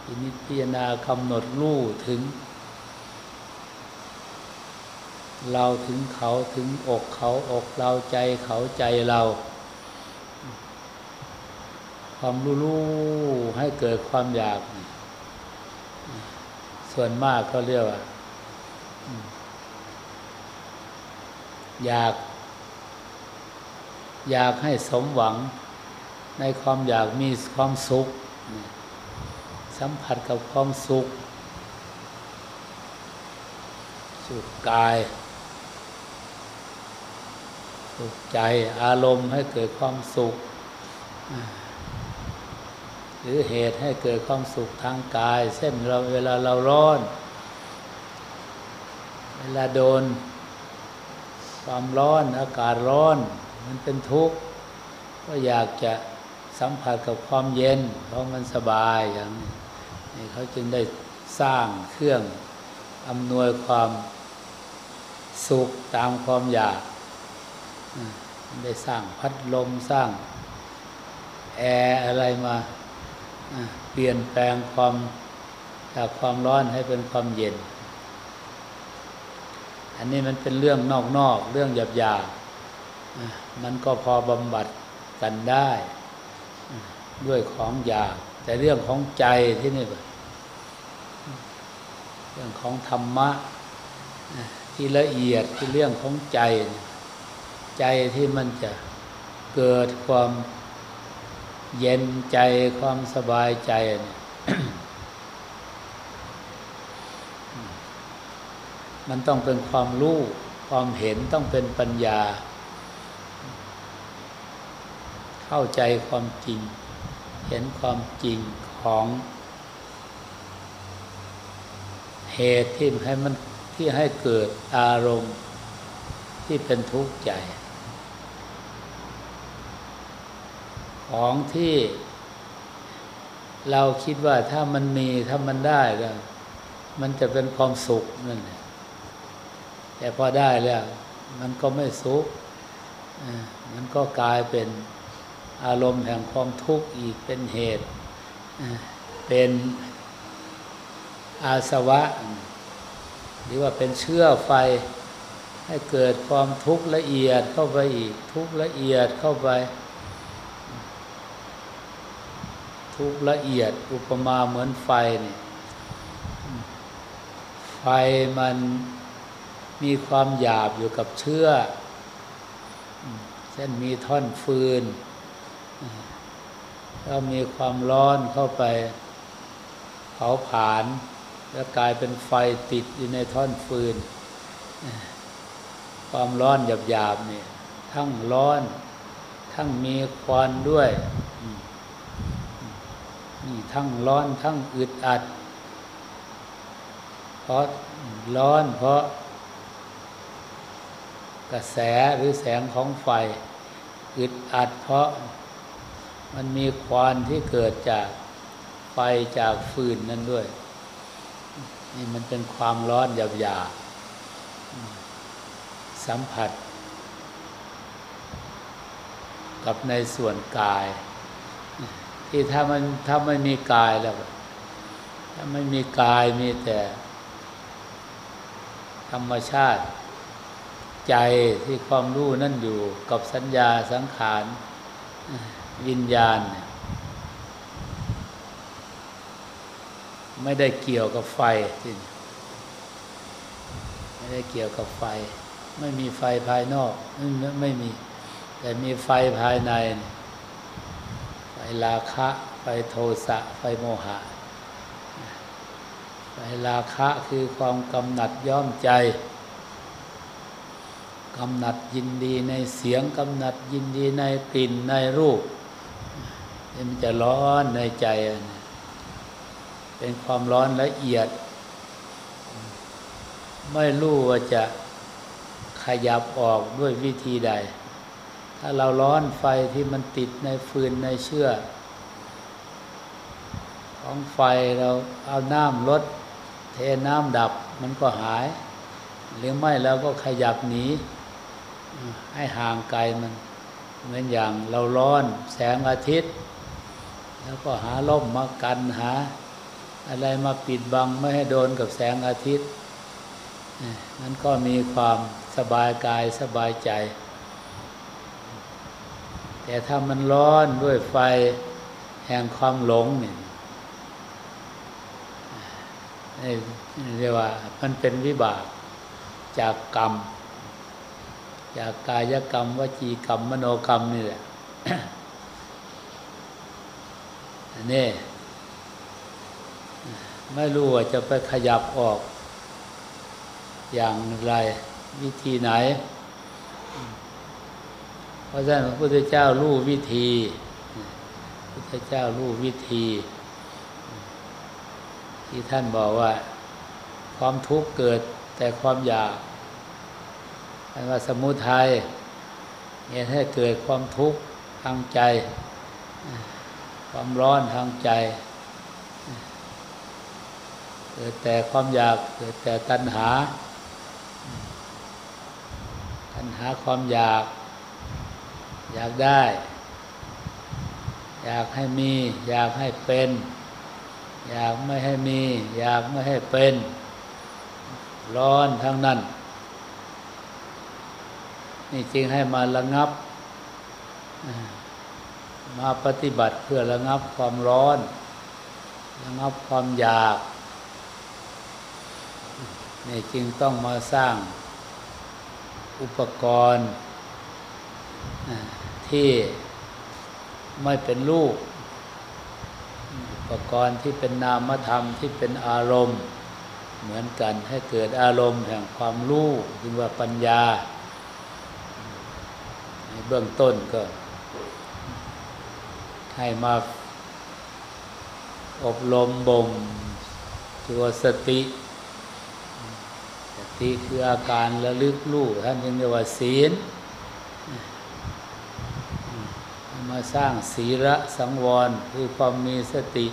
พินิษพิจารณากำหนดรู้ถึง เราถึงเขาถึงอกเขาอกเราใจเขาใจเรา ความรู้รู้ให้เกิดความอยาก ส่วนมากเขาเรียกว่า อยาก อยากให้สมหวัง ในความอยากมีความสุข สัมผัสกับความสุข สุขกาย สุขใจอารมณ์ให้เกิดความสุข หรือเหตุให้เกิดความสุขทางกาย เช่นเราเวลาเราร้อน เวลาโดน ความร้อนอากาศร้อน มันเป็นทุกข์ ก็อยากจะสัมผัสกับความเย็น เพราะมันสบายอย่างนี้เขาจึงได้สร้างเครื่องอำนวยความสุขตามความอยาก ได้สร้างพัดลมสร้างแอร์อะไรมา เปลี่ยนแปลงความจากความร้อนให้เป็นความเย็น อันนี้มันเป็นเรื่องนอกๆเรื่องหยาบๆมันก็พอบำบัดกันได้ ด้วยของอยากแต่เรื่องของใจที่นี่เรื่องของธรรมะที่ละเอียดที่เรื่องของใจ ใจที่มันจะเกิดความ เย็นใจความสบายใจมันต้องเป็นความรู้ความเห็นต้องเป็นปัญญา เข้าใจความจริง เห็นความจริงของเหตุที่ให้มันที่ให้เกิดอารมณ์ที่เป็นทุกข์ใจ ของที่ เราคิดว่าถ้ามันมีถ้ามันได้ก็มันจะเป็นความสุขนั่นแหละแต่พอได้แล้ว มันก็ไม่สุขมันก็กลายเป็นอารมณ์แห่งความทุกข์อีกเป็นเหตุ เป็นอาสวะ หรือว่าเป็นเชื้อไฟ ให้เกิดความทุกข์ละเอียดเข้าไปอีกทุกข์ละเอียดเข้าไป ทุกละเอียดอุปมาเหมือนไฟนี่ไฟมันมีความหยาบอยู่กับเชื้อเช่นมีท่อนฟืนก็มีความร้อนเข้าไปเผาผลาญแล้วกลายเป็นไฟติดอยู่ในท่อนฟืน ความร้อนหยาบๆเนี่ยทั้งร้อน ทั้งมีควันด้วยนี่ ทั้งร้อนทั้งอึดอัด เพราะร้อนเพราะ กระแสหรือแสงของไฟ อึดอัดเพราะมันมีควันที่เกิดจากไฟจากฟืนนั่นด้วย นี่มันเป็นความร้อนหยาบๆสัมผัส กับในส่วนกาย ที่ถ้ามันถ้าไม่มีกายแล้ว ถ้าไม่มีกายมีแต่ ธรรมชาติ ใจที่ความรู้นั่นอยู่กับสัญญาสังขารวิญญาณ ไม่ได้เกี่ยวกับไฟที่ไม่ได้เกี่ยวกับไฟ ไม่มีไฟภายนอก ไม่ไม่มี แต่มีไฟภายในไฟ ราคะ ไฟโทสะ ไฟโมหะ ไฟราคะคือความกำหนัดย่อมใจ กำหนัดยินดีในเสียง กำหนัดยินดีในกลิ่นในรูป มันจะร้อนในใจ เป็นความร้อนละเอียด ไม่รู้ว่าจะขยับออกด้วยวิธีใด ถ้าเราร้อนไฟที่มันติดในฟืนในเชือกของไฟเราเอาน้ำลดเทน้ำดับมันก็หาย หรือไม่เราก็ขยับหนีให้ห่างไกลมันเหมือนอย่างเราร้อนแสงอาทิตย์ แล้วก็หาล่มมากันหา อะไรมาปิดบังไม่ให้โดนกับแสงอาทิตย์นั้นก็มีความสบายกายสบายใจ แต่ถ้ามันร้อนด้วยไฟแห่งความหลงเนี่ยเรียกว่ามันเป็นวิบากจากกรรม จากกายกรรมวจีกรรมมโนกรรมนี่แหละนี่ไม่รู้ว่าจะไปขยับออก อย่างไรวิธีไหน เพราะฉะนั้นพระพุทธเจ้ารู้วิธีพระพุทธเจ้ารู้วิธี ที่ท่านบอกว่า ความทุกข์เกิดแต่ความอยากแปลว่าสมุทัยเนี่ยให้เกิดความทุกข์ทางใจ ความร้อนทางใจ เกิดแต่ความอยากเกิดแต่ตัณหา ตัณหาความอยาก อยากได้ อยากให้มี อยากให้เป็น อยากไม่ให้มี อยากไม่ให้เป็น ร้อนทั้งนั้น นี่จึงให้มาระงับ มาปฏิบัติเพื่อระงับความร้อน ระงับความอยาก นี่จึงต้องมาสร้างอุปกรณ์ ที่ไม่เป็นรูป อุปกรณ์ที่เป็นนามธรรมที่เป็นอารมณ์ เหมือนกันให้เกิดอารมณ์แห่งความรู้จึงว่าปัญญา ในเบื้องต้นก็ให้มาอบรมบ่มตัวสติสติคืออาการระลึกรู้ท่านยังเรียกว่าศีล มาสร้างศีระสังวร คือความมีสติ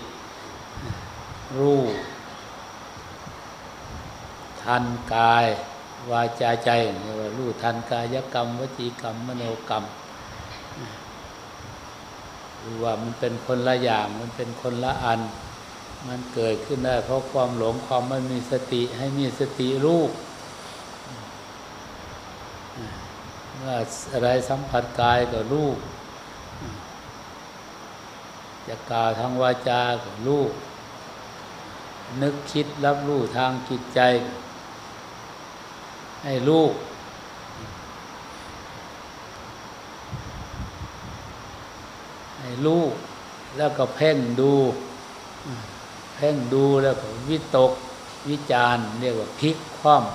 รู้ ทันกาย วาจาใจเรียกว่ารู้ทันกายกรรม วจีกรรม มโนกรรมรู้ว่ามันเป็นคนละอย่างมันเป็นคนละอัน มันเกิดขึ้นได้ เพราะความหลงความไม่มีสติให้มีสติรู้เมื่ออะไรสัมผัสกายก็รู้ จะกล่าวทางวาจาก็รู้นึกคิดรับรู้ทางจิตใจ ให้รู้ให้รู้แล้วก็เพ่งดู เพ่งดูแล้วก็วิตกวิจารเรียกว่าพลิกคว่ำ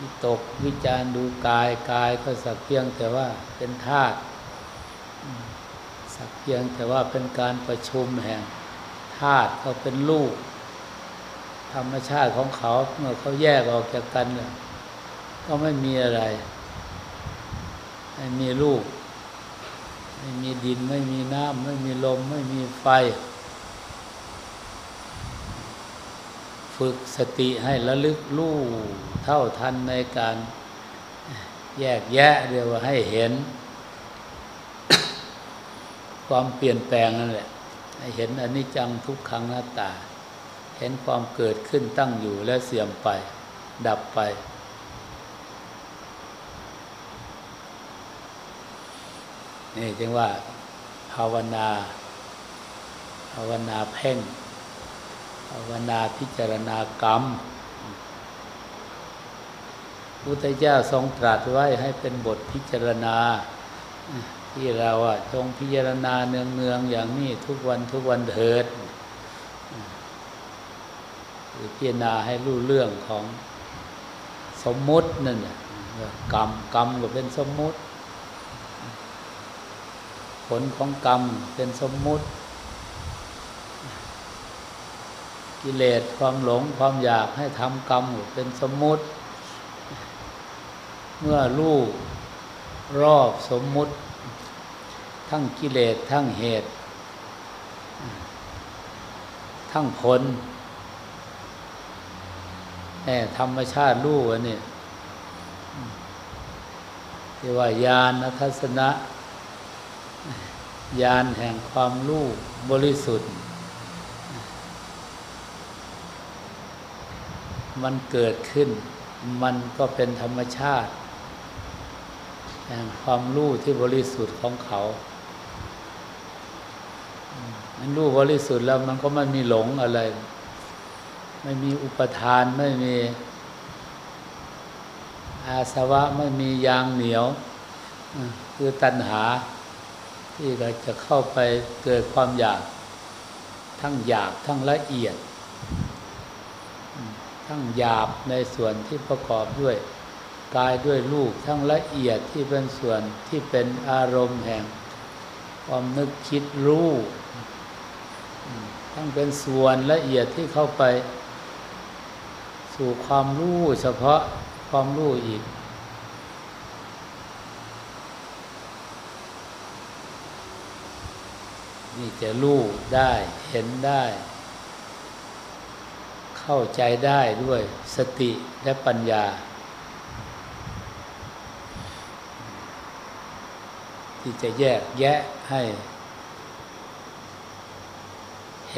วิตกวิจารดูกายกายก็สักเพียงแต่ว่าเป็นธาตุ สักเพียงแต่ว่าเป็นการประชุมแห่งธาตุเขาเป็นลูก ธรรมชาติของเขาเมื่อเขาแยกออกจากกันก็ไม่มีอะไร ไม่มีลูก ไม่มีดินไม่มีน้ำไม่มีลม ไม่มีไฟ ฝึกสติให้ระลึกรู้เท่าทันในการแยกแยะเรียกว่าให้เห็น ความเปลี่ยนแปลงนั่นแหละเห็นอนิจจังทุกขังหน้าตา เห็นความเกิดขึ้นตั้งอยู่และเสื่อมไป ดับไป นี่จึงว่า ภาวนา ภาวนาเพ่ง ภาวนาพิจารณากรรมพุทธเจ้าทรงตรัสไว้ให้เป็นบทพิจารณา ที่เราอะจงพิจารณาเนืองๆอย่างนี้ทุกวันทุกวันเถิดหรือพิจารณาให้รู้เรื่องของสมมุตินั่นกรรมกรรมก็เป็นสมมุติ ผลของกรรมเป็นสมมุติ กิเลสความหลงความอยากให้ทำกรรมเป็นสมมุติ เมื่อลูกรอบสมมุติ ทั้งกิเลสทั้งเหตุ ทั้งผลแห่ธรรมชาติลูกอันนี้ที่ว่ายานทัศนะยานแห่งความรู้บริสุทธิ์ มันเกิดขึ้น มันก็เป็นธรรมชาติ แห่งความรู้ที่บริสุทธิ์ของเขา มันรู้บริสุทธิ์แล้วมันก็ไม่มีหลงอะไร ไม่มีอุปทานไม่มี อาสวะไม่มียางเหนียว คือตัณหา ที่เราจะเข้าไปเกิดความอยาก ทั้งหยาบทั้งละเอียด ทั้งหยาบในส่วนที่ประกอบด้วยกายด้วยรูปทั้งละเอียดที่เป็นส่วนที่เป็นอารมณ์แห่ง ความนึกคิดรู้ ทั้งเป็นส่วนละเอียดที่เข้าไป สู่ความรู้เฉพาะความรู้อีก นี่จะรู้ได้เห็นได้ เข้าใจได้ด้วยสติและปัญญา ที่จะแยกแยะให้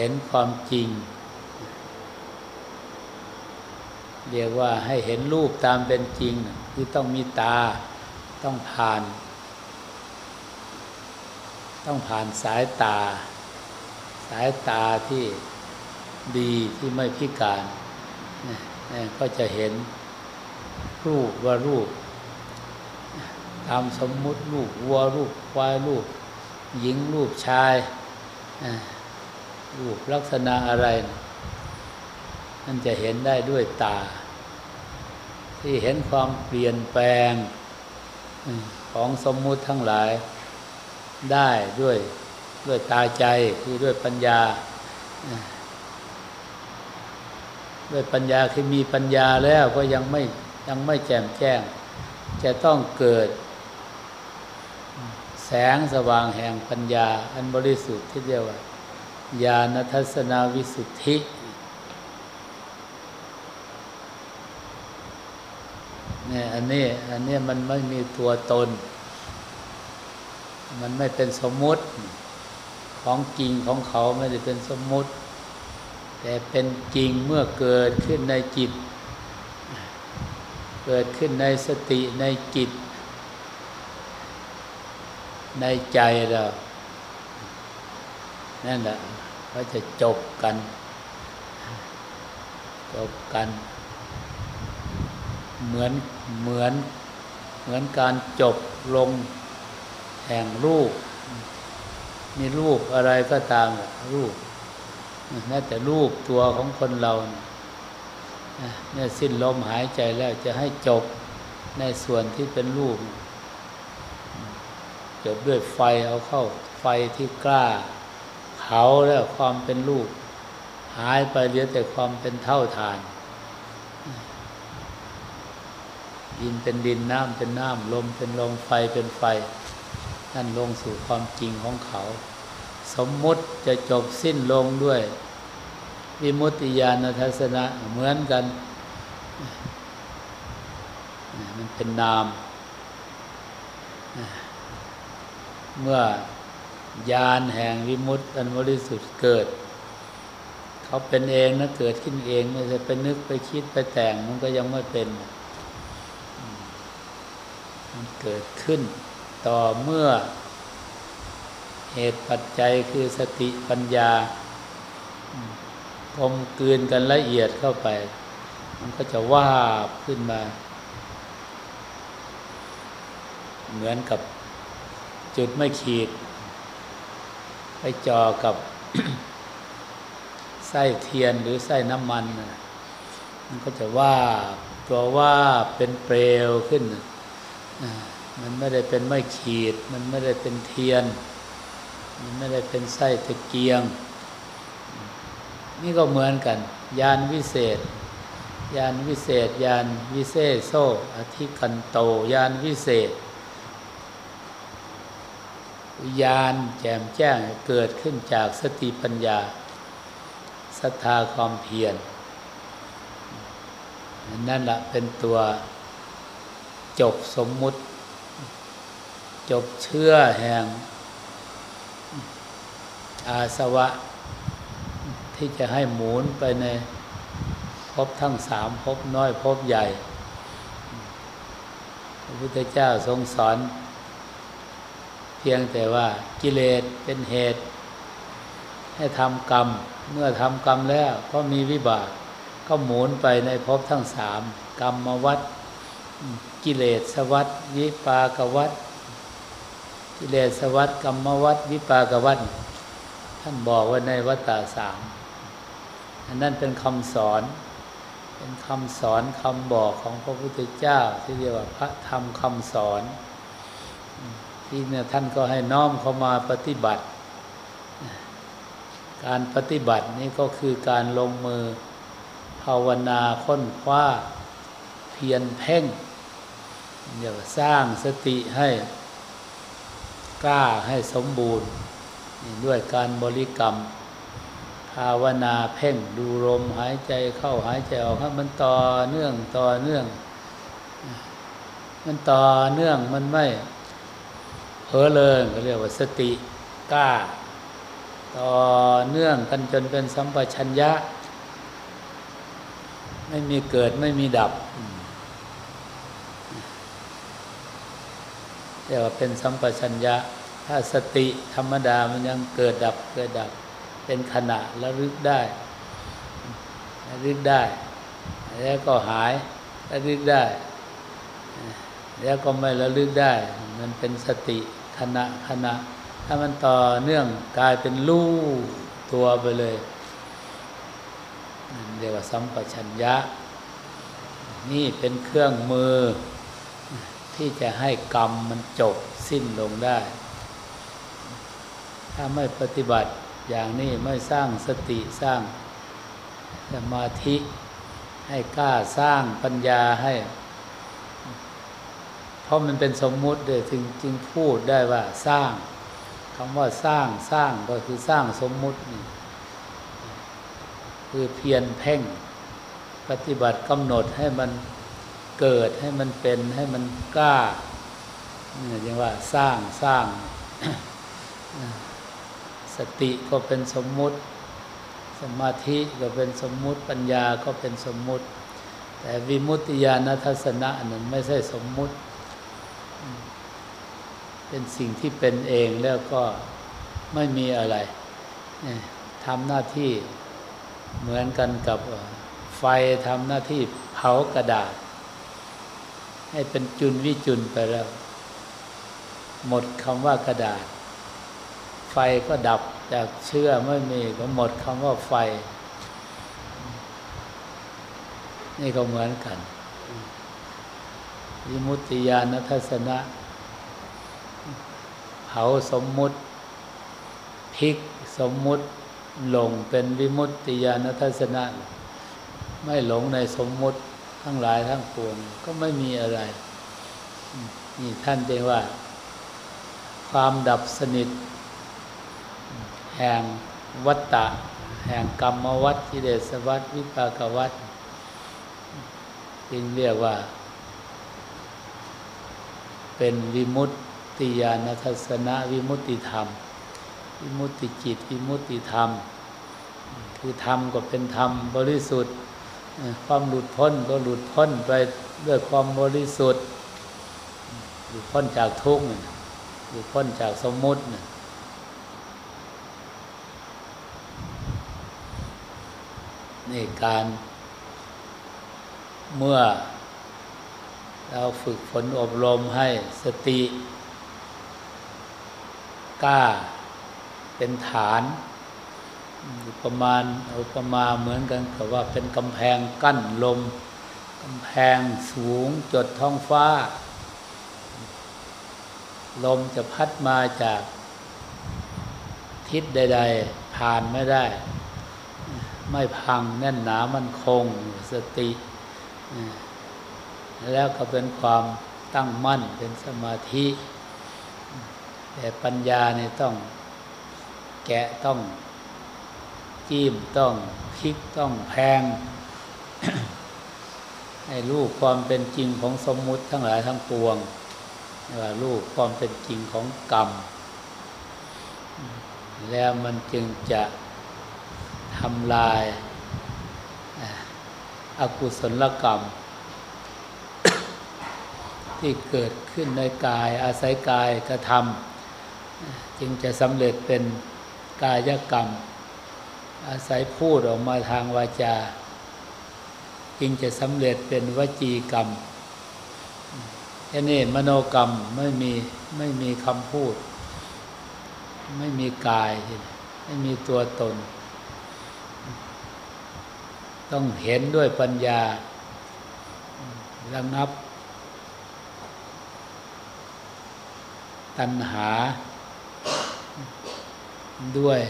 เห็นความจริง เรียกว่าให้เห็นรูปตามเป็นจริง คือต้องมีตาต้องผ่าน ต้องผ่านสายตา สายตาที่ดีที่ไม่พิการก็จะเห็นรูปว่ารูป ตามสมมุติรูปวัวรูปควายรูป หญิงรูปชาย รูปลักษณะอะไรนั่นจะเห็นได้ด้วยตา ที่เห็นความเปลี่ยนแปลงของสมมุติทั้งหลายได้ด้วยด้วยตาใจคือด้วยปัญญา ด้วยปัญญาคือมีปัญญาแล้วก็ยังไม่ยังไม่แจ่มแจ้ง จะต้องเกิด แสงสว่างแห่งปัญญา อันบริสุทธิ์ที่เรียกว่า ญาณทัศนาวิสุทธิ เนี่ยอันนี้อันนี้มันไม่มีตัวตน มันไม่เป็นสมมุติของจริงของเขาไม่ได้เป็นสมมุติ แต่เป็นจริงเมื่อเกิดขึ้นในจิต เกิดขึ้นในสติในจิต ในใจเรา นั่นแหละ ก็จะจบกัน จบกัน เหมือนเหมือนเหมือนการจบลงแห่งรูปมีรูปอะไรก็ตามรูปแม้แต่รูปตัวของคนเราเนี่ยสิ้นลมหายใจแล้วจะให้จบในส่วนที่เป็นรูป จบด้วยไฟเอาเข้าไฟที่กล้าาแล้วความเป็นรูปหายไปเหลือแต่ความเป็นเท่าฐานดินเป็นดินน้ำเป็นน้ำลมเป็นลมไฟเป็นไฟท่านลงสู่ความจริงของเขา สมมุติจะจบสิ้นลงด้วย วิมุตติญาณทัศนะเหมือนกัน มันเป็นนาม เมื่อ ญาณแห่งวิมุตติอันบริสุทธิ์เกิด เขาเป็นเองนะเกิดขึ้นเองไม่ใช่ไปนึกไปคิดไปแต่งมันก็ยังไม่เป็น มันเกิดขึ้น ต่อเมื่อ เหตุปัจจัยคือสติปัญญากลมกลืนกันละเอียดเข้าไป มันก็จะว่าขึ้นมา เหมือนกับจุดไม่ขีด ไปจอกับไส้เทียนหรือไส้น้ำมัน มันก็จะว่าตัวว่าเป็นเปลวขึ้น มันไม่ได้เป็นไม้ขีด มันไม่ได้เป็นเทียน มันไม่ได้เป็นไส้ตะเกียง นี่ก็เหมือนกัน ยานวิเศษ ยานวิเศษ ยานวิเศษโซอธิกันโต ยานวิเศษ ยานแจ่มแจ้งเกิดขึ้นจากสติปัญญาศรัทธาความเพียรนั่นแหละเป็นตัวจบสมมุติ จบเชื่อแห่ง อาสวะ ที่จะให้หมุนไปในภพทั้งสามภพน้อยภพใหญ่ พระพุทธเจ้าทรงสอน เพียงแต่ว่ากิเลสเป็นเหตุ ให้ทำกรรม เมื่อทำกรรมแล้วก็มีวิบาก ก็หมุนไปในภพทั้งสามกรรมวัฏกิเลสวัฏวิปากวัฏกิเลสวัฏกรรมวัฏวิปากวัฏท่านบอกไว้ในวัตตาสามอันนั้นเป็นคำสอนเป็นคำสอนคำบอกของพระพุทธเจ้าที่เรียกว่าพระธรรมคำสอน ที่เนี่ยท่านก็ให้น้อมเข้ามาปฏิบัติ การปฏิบัตินี้ก็คือการลงมือภาวนาค้นคว้าเพียรเพ่งเดี๋ยวสร้างสติให้กล้าให้สมบูรณ์ ด้วยการบริกรรม ภาวนาเพ่งดูลมหายใจเข้าหายใจออกให้มันต่อเนื่องต่อเนื่อง มันต่อเนื่องมันไม่ เผลอเลยก็เรียกว่าสติกล้า ต่อเนื่องกันจนเป็นสัมปชัญญะ ไม่มีเกิดไม่มีดับเรียกว่าเป็นสัมปชัญญะ ถ้าสติธรรมดามันยังเกิดดับเกิดดับ เป็นขณะระลึกได้ระลึกได้ แล้วก็หายระลึกได้ แล้วก็ไม่ระลึกได้ มันเป็นสติ ขณะขณะ ถ้ามันต่อเนื่องกลายเป็นลู่ตัวไปเลยเรียกว่าสัมปชัญญะ นี่เป็นเครื่องมือ ที่จะให้กรรมมันจบสิ้นลงได้ ถ้าไม่ปฏิบัติอย่างนี้ไม่สร้างสติสร้างสมาธิ ให้กล้าสร้างปัญญาให้ เพราะมันเป็นสมมุติเลยจึงจึงพูดได้ว่าสร้างคำว่าสร้างสร้างก็คือสร้างสมมุตินี่คือเพียรเพ่ง ปฏิบัติกำหนดให้มันเกิดให้มันเป็นให้มันกล้าเนี่ยยังว่าสร้างสร้าง สติก็เป็นสมมุติ สมาธิก็เป็นสมมุติปัญญาก็เป็นสมมุติ แต่วิมุตติญาณทัศนะนั้นไม่ใช่สมมุติ เป็นสิ่งที่เป็นเองแล้วก็ไม่มีอะไรทำหน้าที่เหมือนกันกับไฟทำหน้าที่เผากระดาษ ให้เป็นจุนวิจุนไปแล้ว หมดคำว่ากระดาษ ไฟก็ดับจากเชื่อไม่มีก็หมดคำว่าไฟ นี่ก็เหมือนกัน วิมุตติญาณทัศนะเผาสมมุติพลิกสมมุติหลงเป็นวิมุตติญาณทัศนะไม่หลงในสมมุติทั้งหลายทั้งปวงก็ไม่มีอะไร นี่ท่านเรียกว่า ความดับสนิท แห่งวัตตะ แห่งกรรมวัฏกิเลสวัฏวิปากวัฏจึงเรียกว่า เป็นวิมุตติญาณทัศนะวิมุตติธรรม วิมุตติจิต วิมุตติธรรม คือธรรมก็เป็นธรรมบริสุทธิ์ ความหลุดพ้นก็หลุดพ้นไปด้วยความบริสุทธิ์ หลุดพ้นจากทุกข์หลุดพ้นจากสมมุตินี่การเมื่อ เราฝึกฝนอบรมให้สติ กล้า เป็นฐานประมาณอุปมาเหมือนกันกับว่าเป็นกำแพงกั้นลมกำแพงสูงจดท้องฟ้า ลมจะพัดมาจากทิศใด ๆ ผ่านไม่ได้ ไม่พังแน่นหนามันคงสติ แล้วก็เป็นความตั้งมั่นเป็นสมาธิ แต่ปัญญาเนี่ยต้องแกะต้องจิ้มต้องพลิกต้องแพงให้ลูกความเป็นจริงของสมมุติทั้งหลายทั้งปวงว่าลูกความเป็นจริงของกรรม แล้วมันจึงจะทำลายอากุศลกรรม ที่เกิดขึ้นในกายอาศัยกายกระทำจึงจะสำเร็จเป็นกายกรรม อาศัยพูดออกมาทางวาจา จึงจะสำเร็จเป็นวจีกรรมแค่นี้มโนกรรมไม่มีไม่มีคำพูด ไม่มีกาย ไม่มีตัวตน ต้องเห็นด้วยปัญญาระงับ ตัณหา ด้วย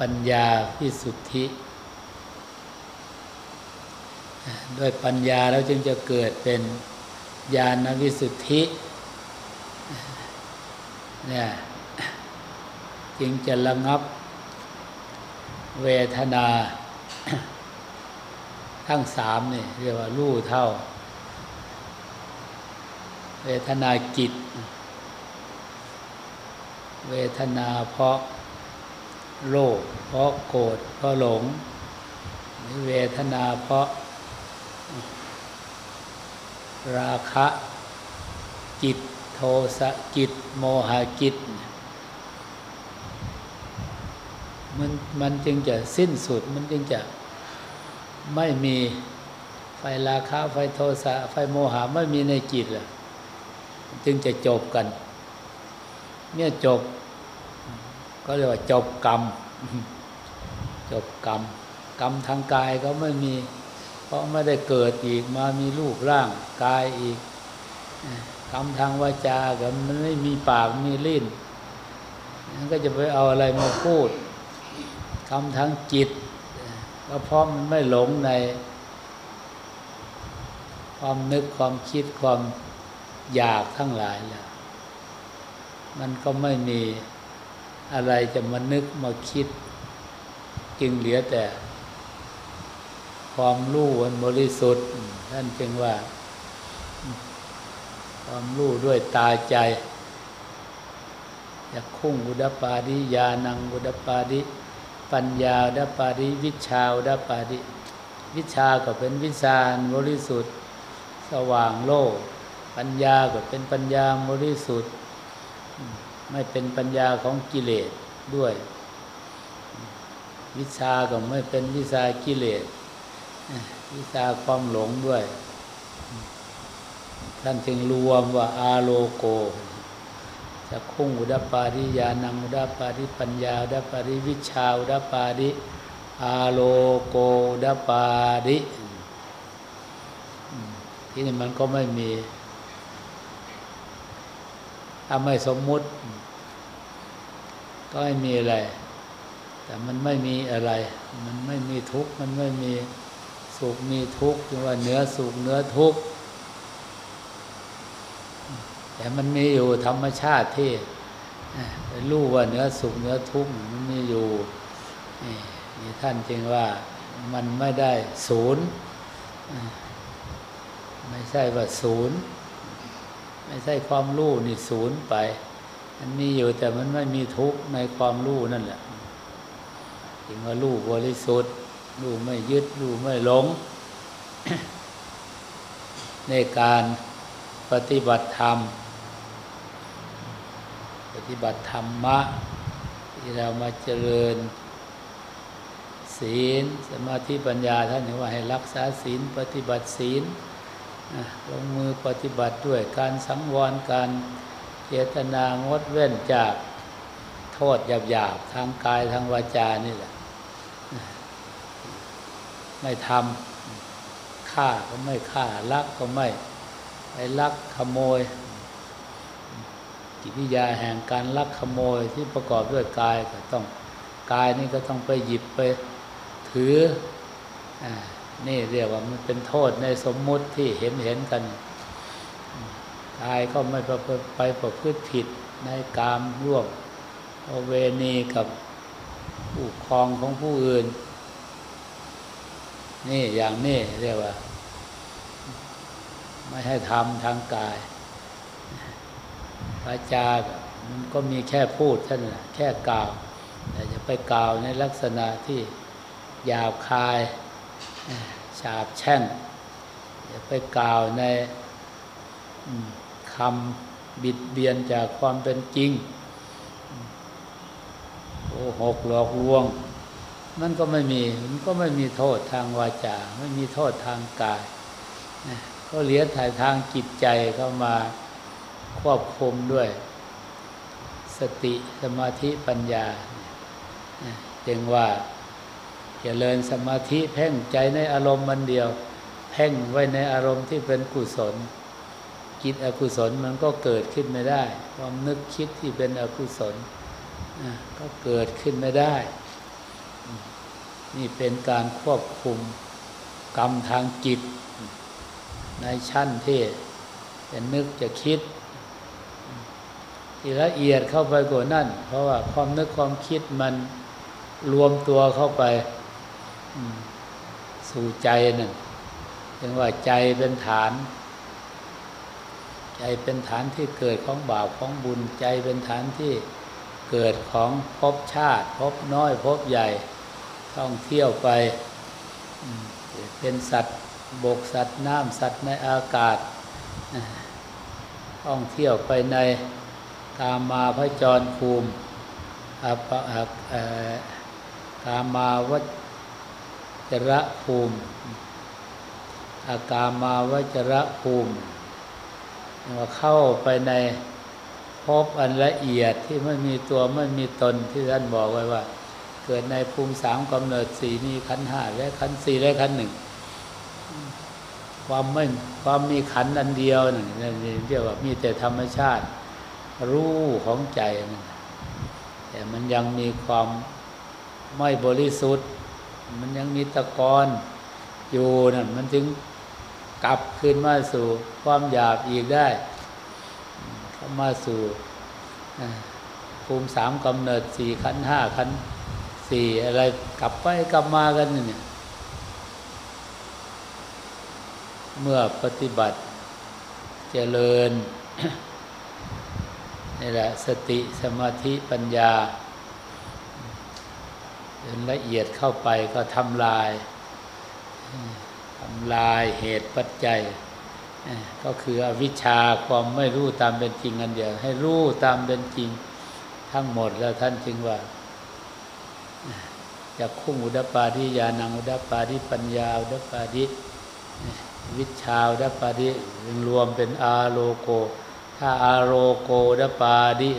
ปัญญาพิสุทธิ ด้วยปัญญาแล้วจึงจะเกิดเป็นญาณวิสุทธิเนี่ยจึงจะระงับเวทนา ทั้งสามนี่เรียกว่ารู้เท่า เวทนาจิต เวทนาเพราะโลภเพราะโกรธเพราะหลงเวทนาเพราะ ราคะจิตโทสะจิตโมหะจิตมันมันจึงจะสิ้นสุดมันจึงจะไม่มีไฟราคะไฟโทสะไฟโมหะไม่มีในจิตเลยจึงจะจบกัน เนี่ยจบ ก็เรียกว่าจบกรรม จบกรรม กรรมทางกายก็ไม่มี เพราะไม่ได้เกิดอีกมามีรูปร่างกายอีกคำทางวาจากับมันไม่มีปากมีลิ้นนั่นก็จะไปเอาอะไรมาพูดคำทางจิตก็เพราะมันไม่หลงใน ความนึกความคิดความอยากทั้งหลายแล้ว มันก็ไม่มีอะไรจะมานึกมาคิด จึงเหลือแต่ ความรู้อันบริสุทธิ์ ท่านจึงว่า ความรู้ด้วยตาใจอยากคุ้งอุดปาดิยานังอุดปาดิ ปัญญาอุดปาดิวิชาอุดปาดิ วิชาก็เป็นวิชาบริสุทธิ์ สว่างโลก ปัญญาก็เป็นปัญญาบริสุทธิ์ ไม่เป็นปัญญาของกิเลสด้วย วิชาก็ไม่เป็นวิชากิเลสวิชาความหลงด้วย ท่านจึงรวมว่าอาโลโกจะคุ้งอุดปาริยานังอุดปาริปัญญาอุดปาริวิชาอุดปาริอาโลโกอุดปาริที่นี่มันก็ไม่มีถ้าไม่สมมุติ ก็ไม่มีอะไร แต่มันไม่มีอะไร มันไม่มีทุกข์ มันไม่มีสุขมีทุกข์ว่าเนื้อสุขเนื้อทุกข์แต่มันมีอยู่ธรรมชาติที่รู้ว่าเนื้อสุขเนื้อทุกข์มันมีอยู่นี่ท่านจึงว่ามันไม่ได้ศูนย์ไม่ใช่ว่าศูนย์ ไม่ใช่ความรู้นี่ศูนย์ไป มันมีอยู่แต่มันไม่มีทุกข์ในความรู้นั่นแหละจึงว่ารู้บริสุทธิ์รู้ไม่ยึดรู้ไม่หลง ในการปฏิบัติธรรม ปฏิบัติธรรมะ ที่เรามาเจริญ ศีลสมาธิปัญญาท่านเห็นว่าให้รักษาศีล ปฏิบัติศีลลงมือปฏิบัติด้วยการสังวรการ เจตนางดเว้นจากโทษหยาบๆทางกายทางวาจานี่แหละ ไม่ทำฆ่าก็ไม่ฆ่าลักก็ไม่ไปลักขโมย กิริยาแห่งการลักขโมยที่ประกอบด้วยกายก็ต้องกายนี่ก็ต้องไปหยิบไปถืออนี่เรียกว่ามันเป็นโทษในสมมุติที่เห็นเห็นกัน ตายก็ไม่ไปประพฤติผิดในกามร่วมอเวณีกับผู้ครองของผู้อื่น นี่อย่างนี้เรียกว่า ไม่ให้ทำทางกายพระจามันก็มีแค่พูดท่านแค่กล่าว แต่จะไปกล่าวในลักษณะที่หยาบคายฉาบแช่งอย่าไปกล่าวใน คำบิดเบียนจากความเป็นจริงโอหกหลอกลวง มันก็ไม่มีมันก็ไม่มีโทษทางวาจา ไม่มีโทษทางกายก็เลี้ยงถ่ายทางจิตใจเข้ามาควบคุมด้วย สติสมาธิปัญญาจึงว่าจเจริญสมาธิเพ่งใจในอารมณ์มันเดียว เพ่งไว้ในอารมณ์ที่เป็นกุศล จิตอกุศลมันก็เกิดขึ้นไม่ได้ ความนึกคิดที่เป็นอกุศลก็เกิดขึ้นไม่ได้ นี่เป็นการควบคุมกรรมทางจิต ในชั้นที่จะนึกจะคิด ที่ละเอียดเข้าไปกว่านั้นเพราะว่าความนึกความคิดมันรวมตัวเข้าไปสู่ใจนั่นเรียกว่าใจเป็นฐาน ใจเป็นฐานที่เกิดของบาปของบุญใจเป็นฐานที่เกิดของภพชาติภพน้อยภพใหญ่ท่องเที่ยวไปเป็นสัตว์บกสัตว์น้ำสัตว์ในอากาศท่องเที่ยวไปในกามาพระจรภูมิกามาวัจระภูมิ อากามาวจระภูมิ เข้าไปในพบอันละเอียดที่ไม่มีตัวไม่มีตนที่ท่านบอกไว้ว่า เกิดในภูมิสามกำเนิดสี่มีขันห้าและขันสี่และขันหนึ่งความไม่ความมีขันอันเดียวนั่นเรียกว่ามีแต่ธรรมชาติ รู้ของใจนั่นแต่มันยังมีความไม่บริสุทธิ์ มันยังมีตะกอนอยู่นั่นมันถึง กลับคืนมาสู่ความหยาบอีกได้เข้ามาสู่ภูมิสามกำเนิดสี่ขันห้าขันสี่อะไรกลับไปกลับมากันเนี่ยเมื่อปฏิบัติเจริญนี่แหละสติสมาธิปัญญาละเอียดเข้าไปก็ทำลายำลายเหตุปัจจัย ก็คืออวิชชาความไม่รู้ตามเป็นจริงอันเดียว ให้รู้ตามเป็นจริงทั้งหมดแล้วท่านจึงว่าจะคุ้งอุดปาทิยานังอุดปาทิปัญญาอุดปาทิวิชาอุดปาทิรวมเป็นอาโลโก ถ้าอาโลโกอุดปาทิ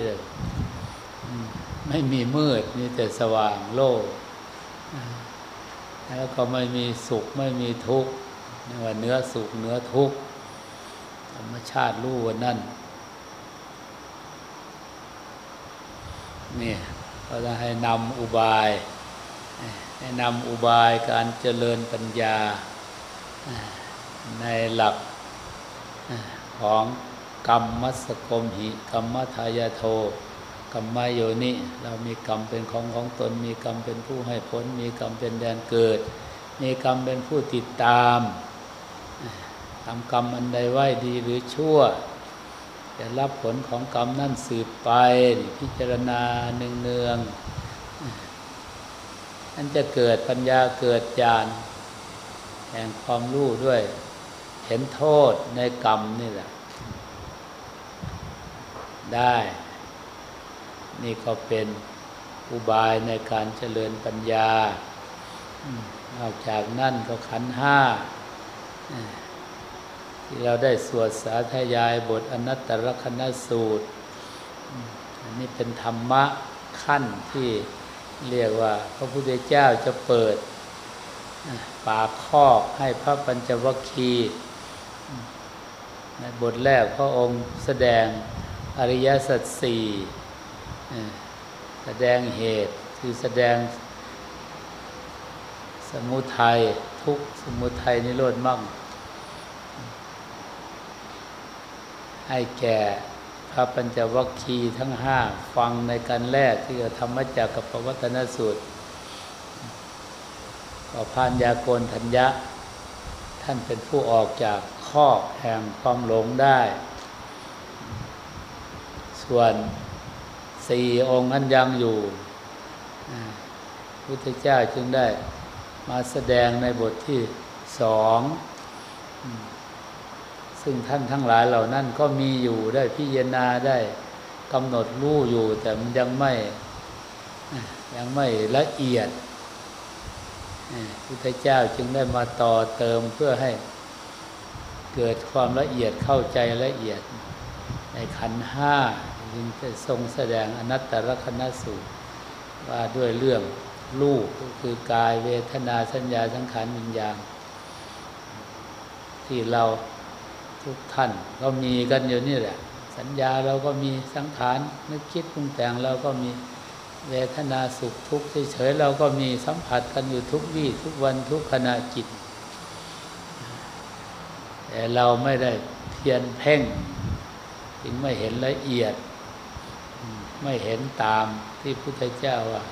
ไม่มีมืดมีแต่สว่างโลก แล้วก็ไม่มีสุขไม่มีทุกข์นี่ว่าเนื้อสุขเนื้อทุกข์ธรรมชาติรู้ว่านั่นนี่ก็จะให้นำอุบายให้นำอุบายการเจริญปัญญาในหลักของกรรมมัสกมหิกรรมทายาโท กรรมโยนิเรามีกรรมเป็นของของตน มีกรรมเป็นผู้ให้ผล มีกรรมเป็นแดนเกิด มีกรรมเป็นผู้ติดตามทำกรรมอันใดไว้ดีหรือชั่วจะรับผลของกรรมนั่นสืบไปพิจารณาเนืองๆนั่นจะเกิดปัญญาเกิดญาณแห่งความรู้ด้วย เห็นโทษในกรรมนี่แหละ ได้ นี่ก็เป็นอุบายในการเจริญปัญญานอกจากนั่นก็ขันห้าที่เราได้สวดสาธยายบทอนัตตลกนสูตร อันนี้เป็นธรรมะขั้นที่เรียกว่า พระพุทธเจ้าจะเปิดปากคอกให้พระปัญจวัคคีย์ในบทแรกพระองค์แสดงอริยสัจสี่ แสดงเหตุคือแสดงสมุทัยทุกสมุทัยนิโรธมั่ง ให้แก่พระปัญจวัคคีย์ทั้งห้าฟังในการแรกที่ธรรมจักกับปวัตนสูตรก็พานยาโกนทัญญะ ท่านเป็นผู้ออกจากข้อแห่งความหลงได้ ส่วน สี่องค์นั้นยังอยู่พุทธเจ้าจึงได้มาแสดงในบทที่สองซึ่งท่านทั้งหลายเหล่านั้นก็มีอยู่ได้พิจารณาได้กำหนดรู้อยู่ แต่มันยังไม่ยังไม่ละเอียดพุทธเจ้าจึงได้มาต่อเติมเพื่อให้เกิดความละเอียดเข้าใจละเอียดในขันห้า จึงจะทรงแสดงอนัตตลกนสูตร ว่าด้วยเรื่องรูปก็คือกายเวทนาสัญญาสังขารวิญญาณที่เราทุกท่านก็มีกันอยู่นี่แหละ สัญญาเราก็มีสังขารนึกคิดปรุงแต่งเราก็มีเวทนาสุขทุกข์เฉยๆเราก็มีสัมผัสกันอยู่ทุกวี่ทุกวันทุกขณะจิตแต่เราไม่ได้เพียนเพ่งจึงไม่เห็นละเอียด ไม่เห็นตามที่พุทธเจ้าว่า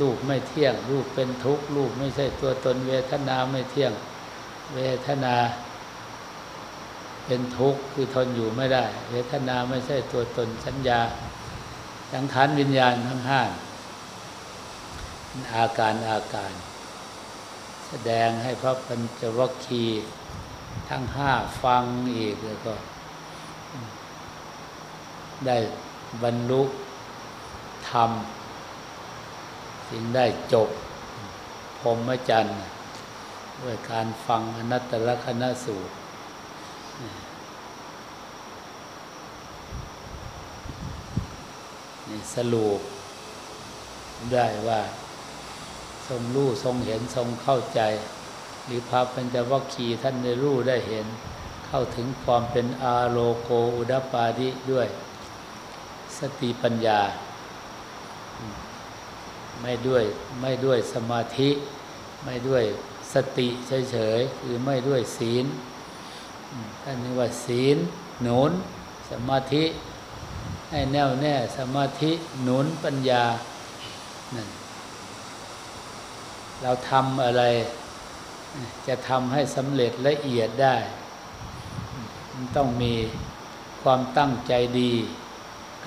รูปไม่เที่ยง รูปเป็นทุกข์รูปไม่ใช่ตัวตนเวทนาไม่เที่ยง เวทนา เป็นทุกข์คือทนอยู่ไม่ได้ เวทนาไม่ใช่ตัวตนสัญญาสังขารวิญญาณทั้งห้าอาการอาการ แสดงให้พระปัญจวัคคีย์ทั้งห้าฟังอีกแล้วก็ ได้ บรรลุธรรมจึงได้จบพรมจันทร์ด้วยการฟังอนัตตลกนสูตร นี่สรุปได้ว่าทรงรู้ทรงเห็นทรงเข้าใจ หรือพระปัญจวัคคีย์ท่านได้รู้ได้เห็น เข้าถึงความเป็นอาโลโกอุดปาดิด้วย สติปัญญา ไม่ด้วยไม่ด้วยสมาธิ ไม่ด้วยสติเฉยๆคือไม่ด้วยศีลท่านนึกว่าศีลหนุนสมาธิ ให้แน่วแน่สมาธิหนุนปัญญานั่นเราทำอะไร จะทำให้สำเร็จละเอียดได้ มันต้องมีความตั้งใจดี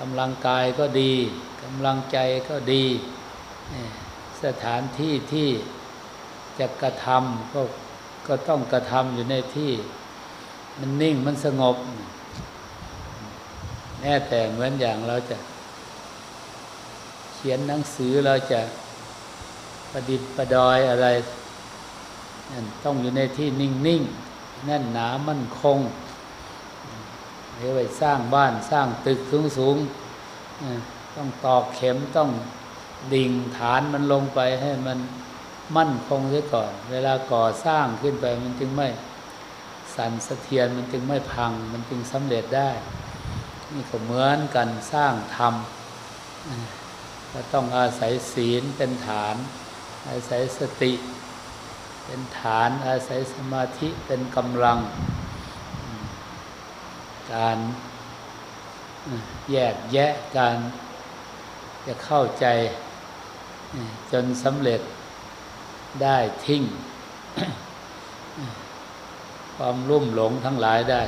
กำลังกายก็ดีกำลังใจก็ดี สถานที่ที่จะกระทำก็ก็ต้องกระทำอยู่ในที่ มันนิ่งมันสงบแม้แต่เหมือนอย่างเราจะ เขียนหนังสือเราจะประดิษฐ์ประดอยอะไรนั่นต้องอยู่ในที่นิ่งๆนั่นหนามั่นคง เรียกว่าสร้างบ้านสร้างตึกสูงสูงต้องตอกเข็มต้องดิ่งฐานมันลงไปให้มันมั่นคงเสียก่อน เวลาก่อสร้างขึ้นไปมันจึงไม่สั่นสะเทือนมันจึงไม่พัง มันจึงสำเร็จได้ นี่ก็เหมือนกันสร้างธรรมก็ต้องอาศัยศีลเป็นฐาน อาศัยสติ เป็นฐานอาศัยสมาธิเป็นกำลัง การแยกแยะการจะเข้าใจจนสำเร็จได้ทิ้ง ความรุ่มหลงทั้งหลายได้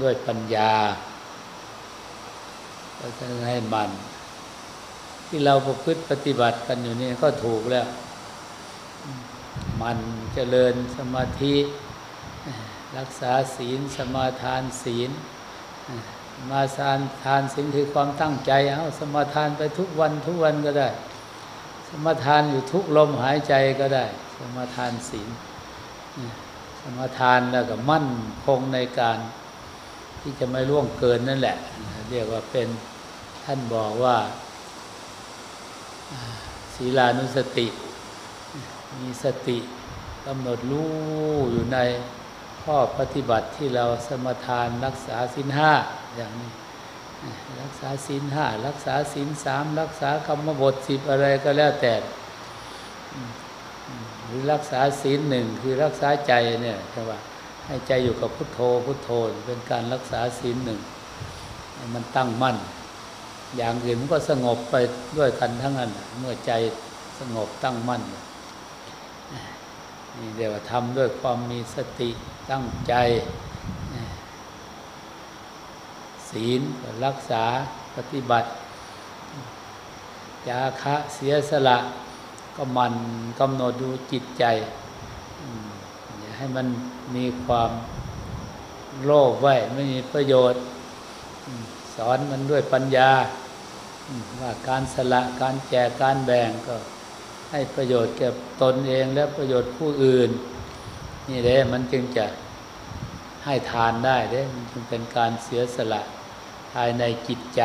ด้วยปัญญาก็จะให้มัน ที่เราประพฤติปฏิบัติกันอยู่นี่ก็ถูกแล้ว มันเจริญสมาธิ รักษาศีล สมาทานศีล มาทานทานศีลคือความตั้งใจเอาสมาทานไปทุกวันทุกวันก็ได้ สมาทานอยู่ทุกลมหายใจก็ได้ สมาทานศีล สมาทานแล้วก็มั่นคงในการที่จะไม่ล่วงเกินนั่นแหละ เรียกว่าเป็นท่านบอกว่าศีลานุสติ มีสติกำหนดรู้อยู่ใน ข้อปฏิบัติที่เราสมทานรักษาศีลห้าอย่างนี้รักษาศีลห้ารักษาศีลสามรักษากรรมบทสิบอะไรก็แล้วแต่หรือรักษาศีลหนึ่งคือรักษาใจเนี่ยใช่ป่ะให้ใจอยู่กับพุทโธพุทโธเป็นการรักษาศีลหนึ่งมันตั้งมั่น อย่างอื่นมันก็สงบไปด้วยกันทั้งนั้น เมื่อใจสงบตั้งมั่น นี่เดี๋ยวทำด้วยความมีสติตั้งใจ ศีลรักษาปฏิบัติจาคะเสียสละก็มันกำหนดดูจิตใจอย่าให้มันมีความโลภไว้ไม่มีประโยชน์ สอนมันด้วยปัญญาว่าการสละการแจกการแบ่งก็ ให้ประโยชน์แก่ตนเองและประโยชน์ผู้อื่น นี่เด้มันจึงจะให้ทานได้เด้มันจึงเป็นการเสียสละภายในจิตใจ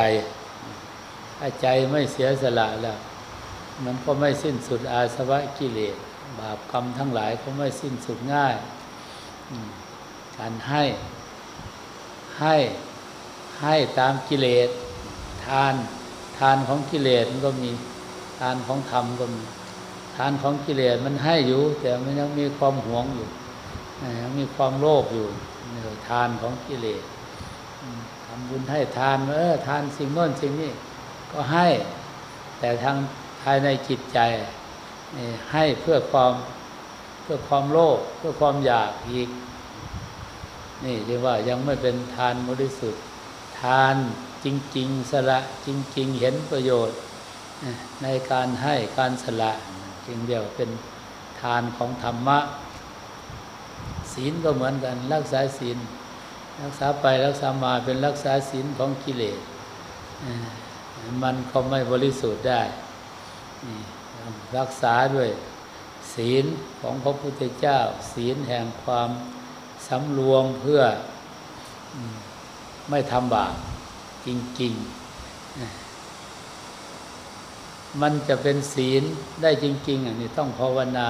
ถ้าใจไม่เสียสละแล้วมันก็ไม่สิ้นสุดอาสวะกิเลสบาปกรรมทั้งหลายก็ไม่สิ้นสุดง่าย การให้ให้ให้ตามกิเลส ทาน ทานของกิเลสมันก็มี ทานของธรรมก็มี ทานของกิเลสมันให้อยู่ แต่มันยังมีความหวงอยู่ยังมีความโลภอยู่ทานของกิเลสทำบุญให้ทานเออทานสิ่งโน้นสิ่งนี้ก็ให้ แต่ทางภายในจิตใจให้เพื่อความเพื่อความโลภเพื่อความอยากอีก นี่เรียกว่ายังไม่เป็นทานบริสุทธิ์ ทานจริง ๆสละจริง ๆ เห็นประโยชน์ในการให้การสละ จึงเดียวเป็นทานของธรรมะ ศีลก็เหมือนกัน รักษาศีล รักษาไปรักษามาเป็นรักษาศีลของกิเลสมันก็ไม่บริสุทธิ์ได้ รักษาด้วยศีลของพระพุทธเจ้า ศีลแห่งความสำรวมเพื่อไม่ทำบาปจริง ๆ มันจะเป็นศีลได้จริง ๆอันนี้ต้องภาวนา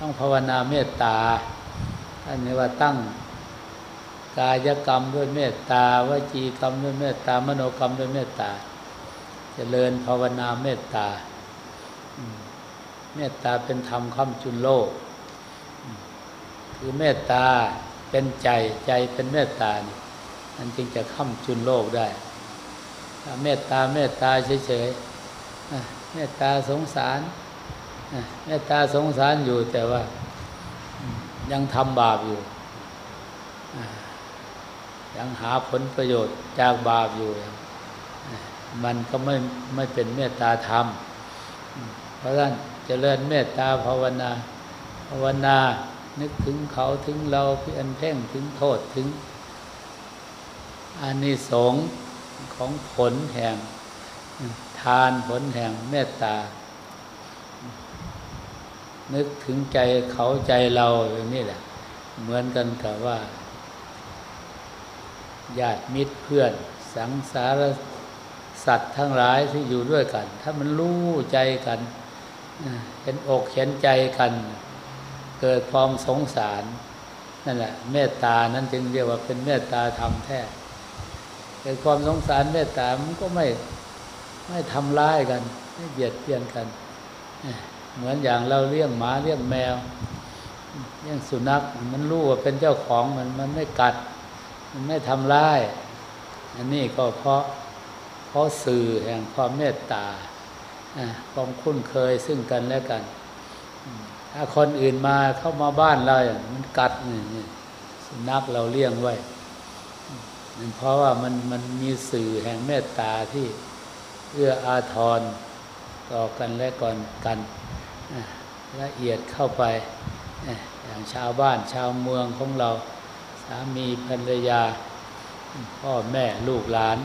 ต้องภาวนาเมตตาท่านนี้ว่าตั้งกายกรรมด้วยเมตตาวจีกรรมด้วยเมตตามโนกรรมด้วยเมตตาจเจริญภาวนาเมตตา เมตตาเป็นธรรมค้ำจุนโลก คือเมตตาเป็นใจใจเป็นเมตตานี่มันจึงจะค้ำจุนโลกได้ถ้าเมตตาเมตตาเฉยๆ เมตตาสงสารเมตตาสงสารอยู่แต่ว่ายังทำบาปอยู่ ยังหาผลประโยชน์จากบาปอยู่ มันก็ไม่ไม่เป็นเมตตาธรรม เพราะฉะนั้นเจริญเมตตาภาวนา ภาวนานึกถึงเขาถึงเราพี่อันเพ่งถึงโทษถึงอานิสงส์ของผลแห่ง ทานผลแห่งเมตตา นึกถึงใจเขาใจเราอย่างนี้แหละ เหมือนกันกับว่าญาติมิตรเพื่อน สังสารสัตว์ทั้งหลายที่อยู่ด้วยกัน ถ้ามันรู้ใจกันเห็นอกเห็นใจกัน เกิดความสงสารนั่นแหละเมตตานั้นจึงเรียกว่าเป็นเมตตาธรรมแท้เกิดความสงสารเมตตามันก็ไม่ ไม่ทำร้ายกัน ไม่เบียดเบียนกัน เหมือนอย่างเราเลี้ยงหมาเลี้ยงแมวเลี้ยงสุนัขมันรู้ว่าเป็นเจ้าของมันมันไม่กัด มันไม่ทำร้าย อันนี้ก็เพราะเพราะสื่อแห่งความเมตตาความคุ้นเคยซึ่งกันและกัน ถ้าคนอื่นมาเข้ามาบ้านเรามันกัดนี่สุนัขเราเลี้ยงไว้เพราะว่ามันมันมีสื่อแห่งเมตตาที่ เอื้ออาทรต่อกันและก่อนกันละเอียดเข้าไปอย่างชาวบ้านชาวเมืองของเราสามีภรรยา พ่อแม่ลูกหลาน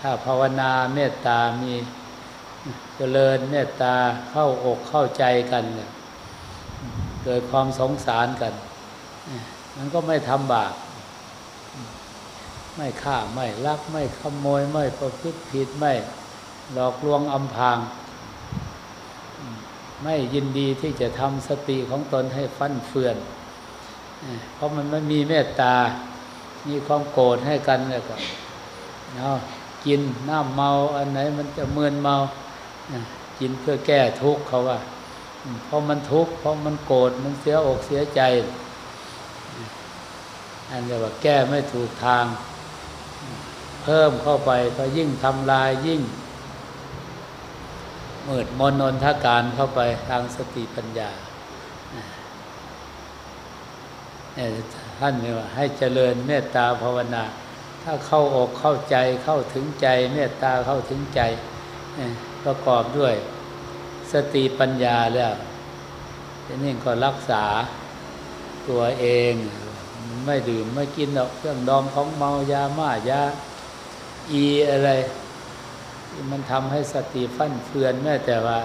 ถ้าภาวนาเมตตามีเจริญเมตตาเข้าอกเข้าใจกันเกิดความสงสารกัน มันก็ไม่ทำบาป ไม่ฆ่าไม่ลักไม่ขโมยไม่ประพฤติผิดไม่หลอกลวงอำพาง ไม่ยินดีที่จะทำสติของตนให้ฟั่นเฟือน เพราะมันไม่มีเมตตา มีความโกรธให้กันแล้วก็เนาะกินน้ำเมาอันไหนมันจะเมือนเมากินเพื่อแก้ทุกข์เขาว่า เพราะมันทุกข์เพราะมันโกรธมันเสียอกเสียใจ อันเรียกว่าแก้ไม่ถูกทาง เพิ่มเข้าไปก็ยิ่งทำลายยิ่งมืดมนนทการเข้าไปทางสติปัญญาท่านเนี่ยว่าให้เจริญเมตตาภาวนา ถ้าเข้าอกเข้าใจเข้าถึงใจ เมตตาเข้าถึงใจประกอบด้วยสติปัญญาแล้วทีนี้ก็รักษาตัวเอง ไม่ดื่มไม่กินหรอกเครื่องดองของเมายาม่ายา อีอะไร มันทำให้สติฟั่นเฟือนแม้แต่ว่า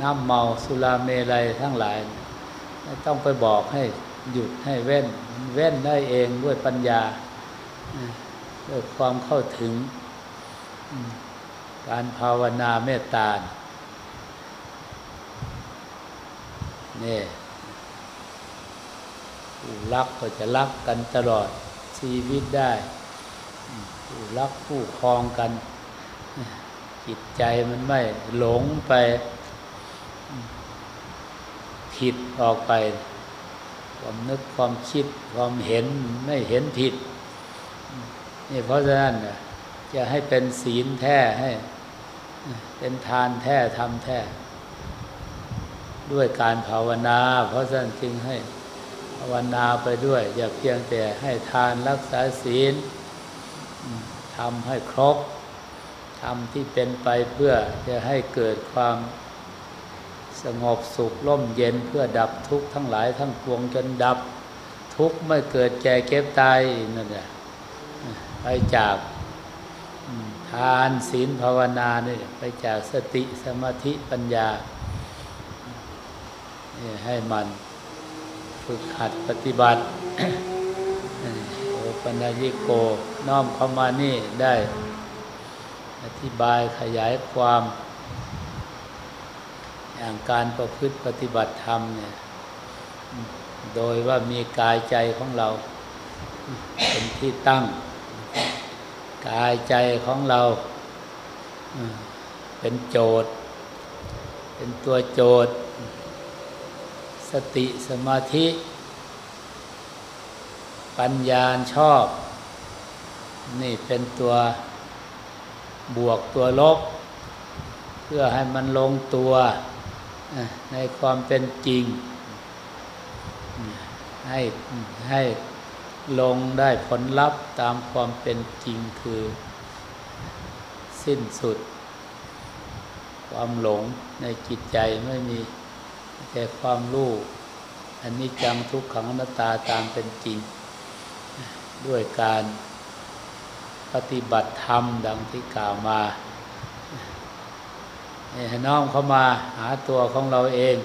น้ำเมาสุราเมลัยทั้งหลาย ต้องไปบอกให้หยุดให้เว้น เว้นได้เองด้วยปัญญาด้วยความเข้าถึง การภาวนาเมตตาเนี่ผู้รักก็จะรักกันตลอดชีวิตไดู้้รักผู้ครองกัน จิตใจมันไม่หลงไป ผิดออกไป ความนึกความคิดความเห็นไม่เห็นผิดนี่เพราะฉะนั้นจะให้เป็นศีลแท้ให้เป็นทานแท้ทำแท้ ด้วยการภาวนา เพราะฉะนั้นจึงให้ภาวนาไปด้วย อย่าเพียงแต่ให้ทานรักษาศีล ทำให้ครบทำที่เป็นไปเพื่อจะให้เกิดความสงบสุขร่มเย็นเพื่อดับทุกข์ทั้งหลายทั้งปวงจนดับทุกข์ไม่เกิดแก่เก็บตายนั่นแหละไปจากทานศีลภาวนาเนี่ยไปจากสติสมาธิปัญญาให้มันฝึกหัดปฏิบัติ ปัญญิโกน้อมเข้ามานี่ได้ อธิบายขยายความ อย่างการประพฤติปฏิบัติธรรมเนี่ย โดยว่ามีกายใจของเรา เป็นที่ตั้ง กายใจของเรา เป็นโจทย์ เป็นตัวโจทย์ สติสมาธิ ปัญญาชอบ นี่เป็นตัวบวกตัวลบ เพื่อให้มันลงตัวในความเป็นจริง ให้ให้ลงได้ผลลัพธ์ตามความเป็นจริงคือ สิ้นสุด ความหลงในจิตใจไม่มีแต่ความรู้อันนี้จังทุกขังอนัตตาตามเป็นจริง ด้วยการปฏิบัติธรรมดังที่กล่าวมาให้น้อมเข้ามาหาตัวของเราเอง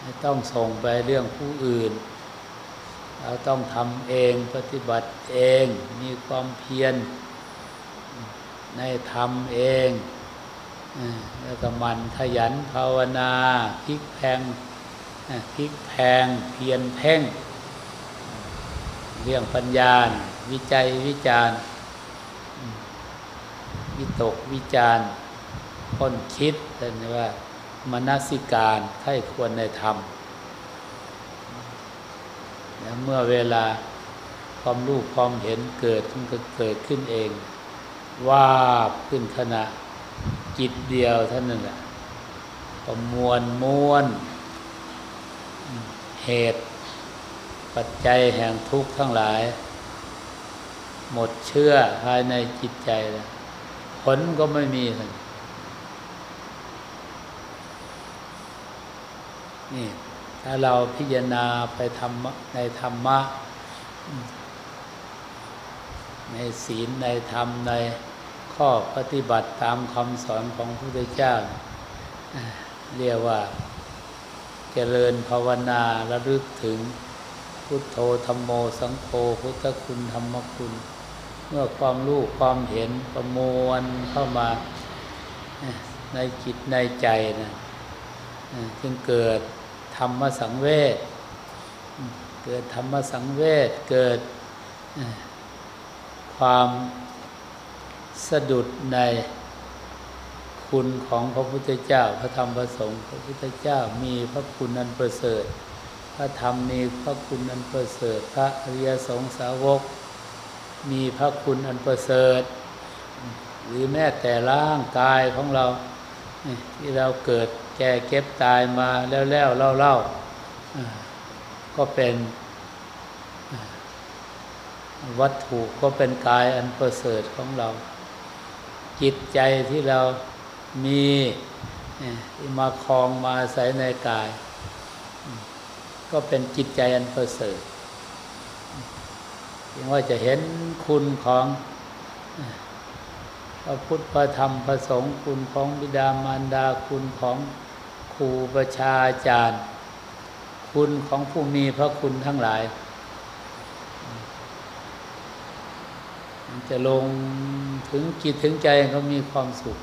ไม่ต้องส่งไปเรื่องผู้อื่น เราต้องทำเองปฏิบัติเองมีความเพียรในทำเองแล้วก็มันขยันภาวนาพลิกแพงพลิกแพงเพียรเพ่ง เรื่องปัญญา วิจัยวิจารวิตกวิจารค้นคิดเรียกว่ามนสิการใครควรในธรรมแล้วเมื่อเวลาความรู้ความเห็นเกิดมันก็เกิดขึ้นเอง ว่าขึ้นขณะจิตเดียวท่านนั่นแหละประมวลมวลเหตุ ปัจจัยแห่งทุกข์ทั้งหลาย หมดเชื่อภายในจิตใจแล้วผลก็ไม่มีเลยนี่ถ้าเราพิจารณาไปทำในธรรมะ ในศีลในธรรมในข้อปฏิบัติตามคำสอนของพระพุทธเจ้า เรียกว่าเจริญภาวนาระลึกถึง พุทโธธรรมโมสังโฆพุทธคุณธรรมคุณ เมื่อความรู้ความเห็นประมวลเข้ามาในจิตในใจนะจึงเกิดธรรมสังเวชเกิดธรรมสังเวชเกิดความสะดุดในคุณของพระพุทธเจ้า พระธรรมพระสงฆ์พระพุทธเจ้ามีพระคุณนันประเสริฐ พระธรรมมีพระคุณนันประเสริฐพระอริยสงสาวก มีพระคุณอันประเสริฐ หรือแม้แต่ร่างกายของเราที่เราเกิดแก่เก็บตายมาแล้วแล้วเล่าเล่าก็เป็นวัตถุก็เป็นกายอันประเสริฐของเรา จิตใจที่เรามีมาคลองมาใส่ในกาย ก็เป็นจิตใจอันประเสริฐยังว่าจะเห็นคุณของพระพุทธพระธรรมพระสงฆ์คุณของบิดามารดาคุณของครูประชาอาจารย์ คุณของผู้มีพระคุณทั้งหลายจะลงถึงจิตถึงใจเขามีความสุข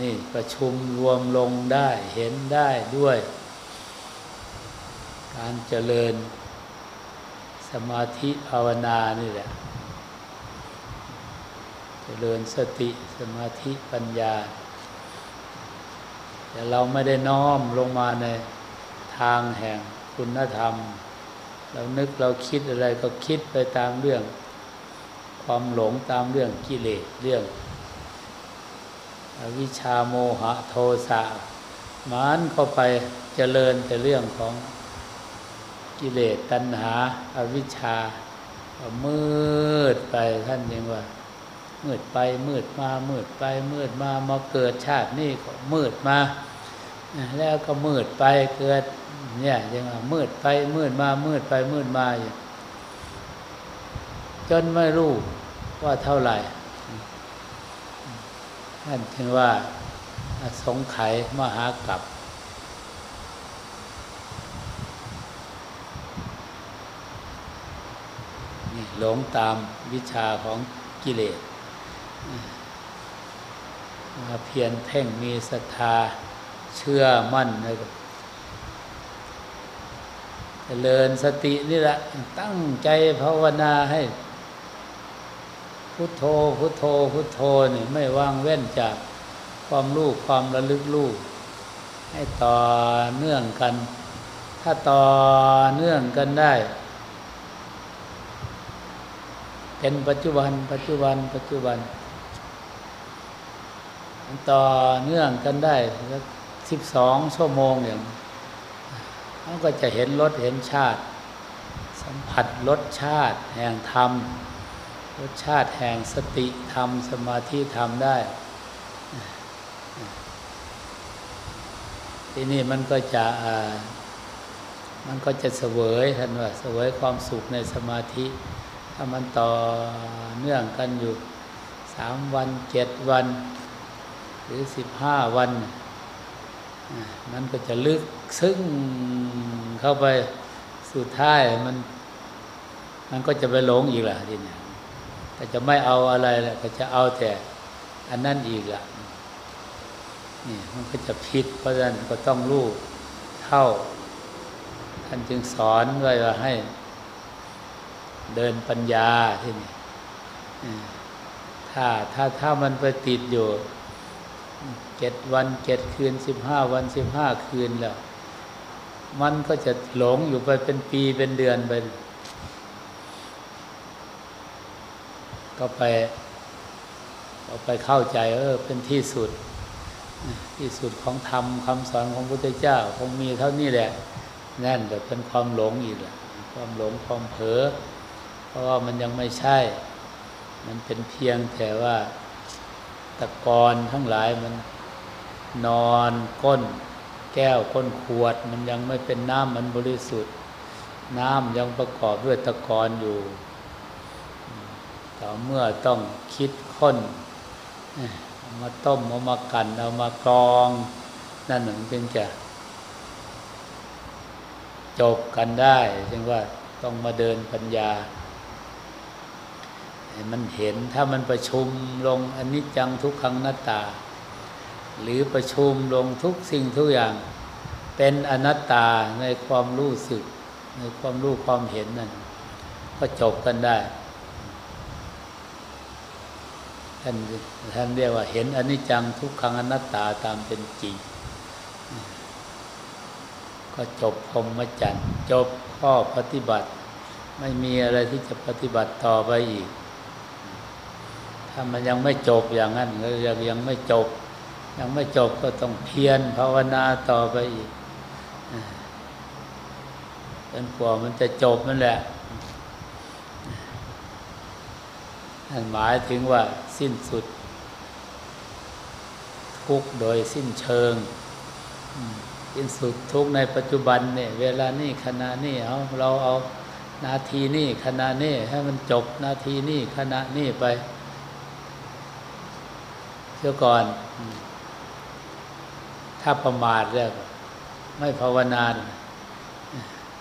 นี่ประชุมรวมลงได้เห็นได้ด้วย การเจริญสมาธิภาวนานี่แหละ เจริญสติสมาธิปัญญา แต่เราไม่ได้น้อมลงมาในทางแห่งคุณธรรม เรานึกเราคิดอะไรก็คิดไปตามเรื่อง ความหลงตามเรื่องกิเลสเรื่อง วิชาโมหะโทสะมันเข้าไปเจริญแต่เรื่องของกิเลสตัณหาอาวิชชามืดไปท่านยังว่า มืดไปมืดมามืดไปมืดมามาเกิดชาตินี่ก็มืดมา แล้วก็มืดไปเกิดเนี่ยยังว่ามืดไปมืดมามืดไปมืดมาอยู่จนไม่รู้ว่าเท่าไหร่ ท่านถึงว่าสงไขมหากรับหลงตามวิชาของกิเลสมาเพียรเพ่งมีศรัทธาเชื่อมั่นในเจริญสตินี่แหละตั้งใจภาวนาให้ พุทโธพุทโธพุทโธนี่ไม่ว่างเว้นจากความรู้ความระลึกรู้ให้ต่อเนื่องกัน ถ้าต่อเนื่องกันได้ เป็นปัจจุบัน ปัจจุบัน ปัจจุบัน ต่อเนื่องกันได้สิบสองชั่วโมงอย่างมันก็จะเห็นรสเห็นชาติ สัมผัสรสชาติแห่งธรรม รสชาติแห่งสติธรรม สมาธิธรรมได้ ที่นี่มันก็จะมันก็จะเสวยท่านว่าเสวยความสุขในสมาธิ ถ้ามันต่อเนื่องกันอยู่สามวันเจ็ดวัน หรือสิบห้าวัน มันก็จะลึกซึ้งเข้าไปสุดท้ายมัน มันก็จะไปหลงอีกล่ะทีนี้ แต่จะไม่เอาอะไรแหละก็จะเอาแต่อันนั้นอีกล่ะนี่มันก็จะผิด เพราะฉะนั้นก็ต้องรู้เท่าท่านจึงสอนไว้ว่าให้ เดินปัญญาที่นี่ถ้าถ้าถ้ามันไปติดอยู่เจ็ดวันเจ็ดคืนสิบห้าวันสิบห้าคืนแล้ว มันก็จะหลงอยู่ไปเป็นปีเป็นเดือนไป ก็ไปก็ไปเข้าใจเออเป็นที่สุด ที่สุดของธรรมคำสอนของพระพุทธเจ้าคงมีเท่านี้แหละนั่นแต่เป็นความหลงอีกแหละความหลงความเผลอเพราะว่ามันยังไม่ใช่ มันเป็นเพียงแต่ว่าตะกอนทั้งหลายมันนอนก้น แก้วก้นขวด มันยังไม่เป็นน้ำมันบริสุทธิ์ น้ำยังประกอบด้วยตะกอนอยู่ ต่อเมื่อต้องคิดค้นมาต้มเอามากันเอามากรอง นั่นหนึ่งจึงจะ จบกันได้จึงว่าต้องมาเดินปัญญา มันเห็นถ้ามันประชุมลงอนิจจังทุกขังนัตตา หรือประชุมลงทุกสิ่งทุกอย่าง เป็นอนัตตาในความรู้สึก ในความรู้ความเห็นนั่นก็จบกันได้ ท่านท่านเรียกว่าเห็นอนิจจังทุกขังอนัตตาตามเป็นจริง ก็จบพรหมจรรย์จบข้อปฏิบัติ ไม่มีอะไรที่จะปฏิบัติต่อไปอีก ถ้ามันยังไม่จบอย่างนั้นก็ยังยังไม่จบ ยังไม่จบก็ต้องเพียรภาวนาต่อไปอีกจนกว่ามันจะจบนั่นแหละ นั่นหมายถึงว่าสิ้นสุด ทุกโดยสิ้นเชิง สิ้นสุดทุกในปัจจุบันเนี่ยเวลานี่ขณะนี้เอาเราเอานาทีนี้ขณะนี้ให้มันจบนาทีนี้ขณะนี้ไปเสียก่อน ถ้าประมาทแล้วไม่ภาวนา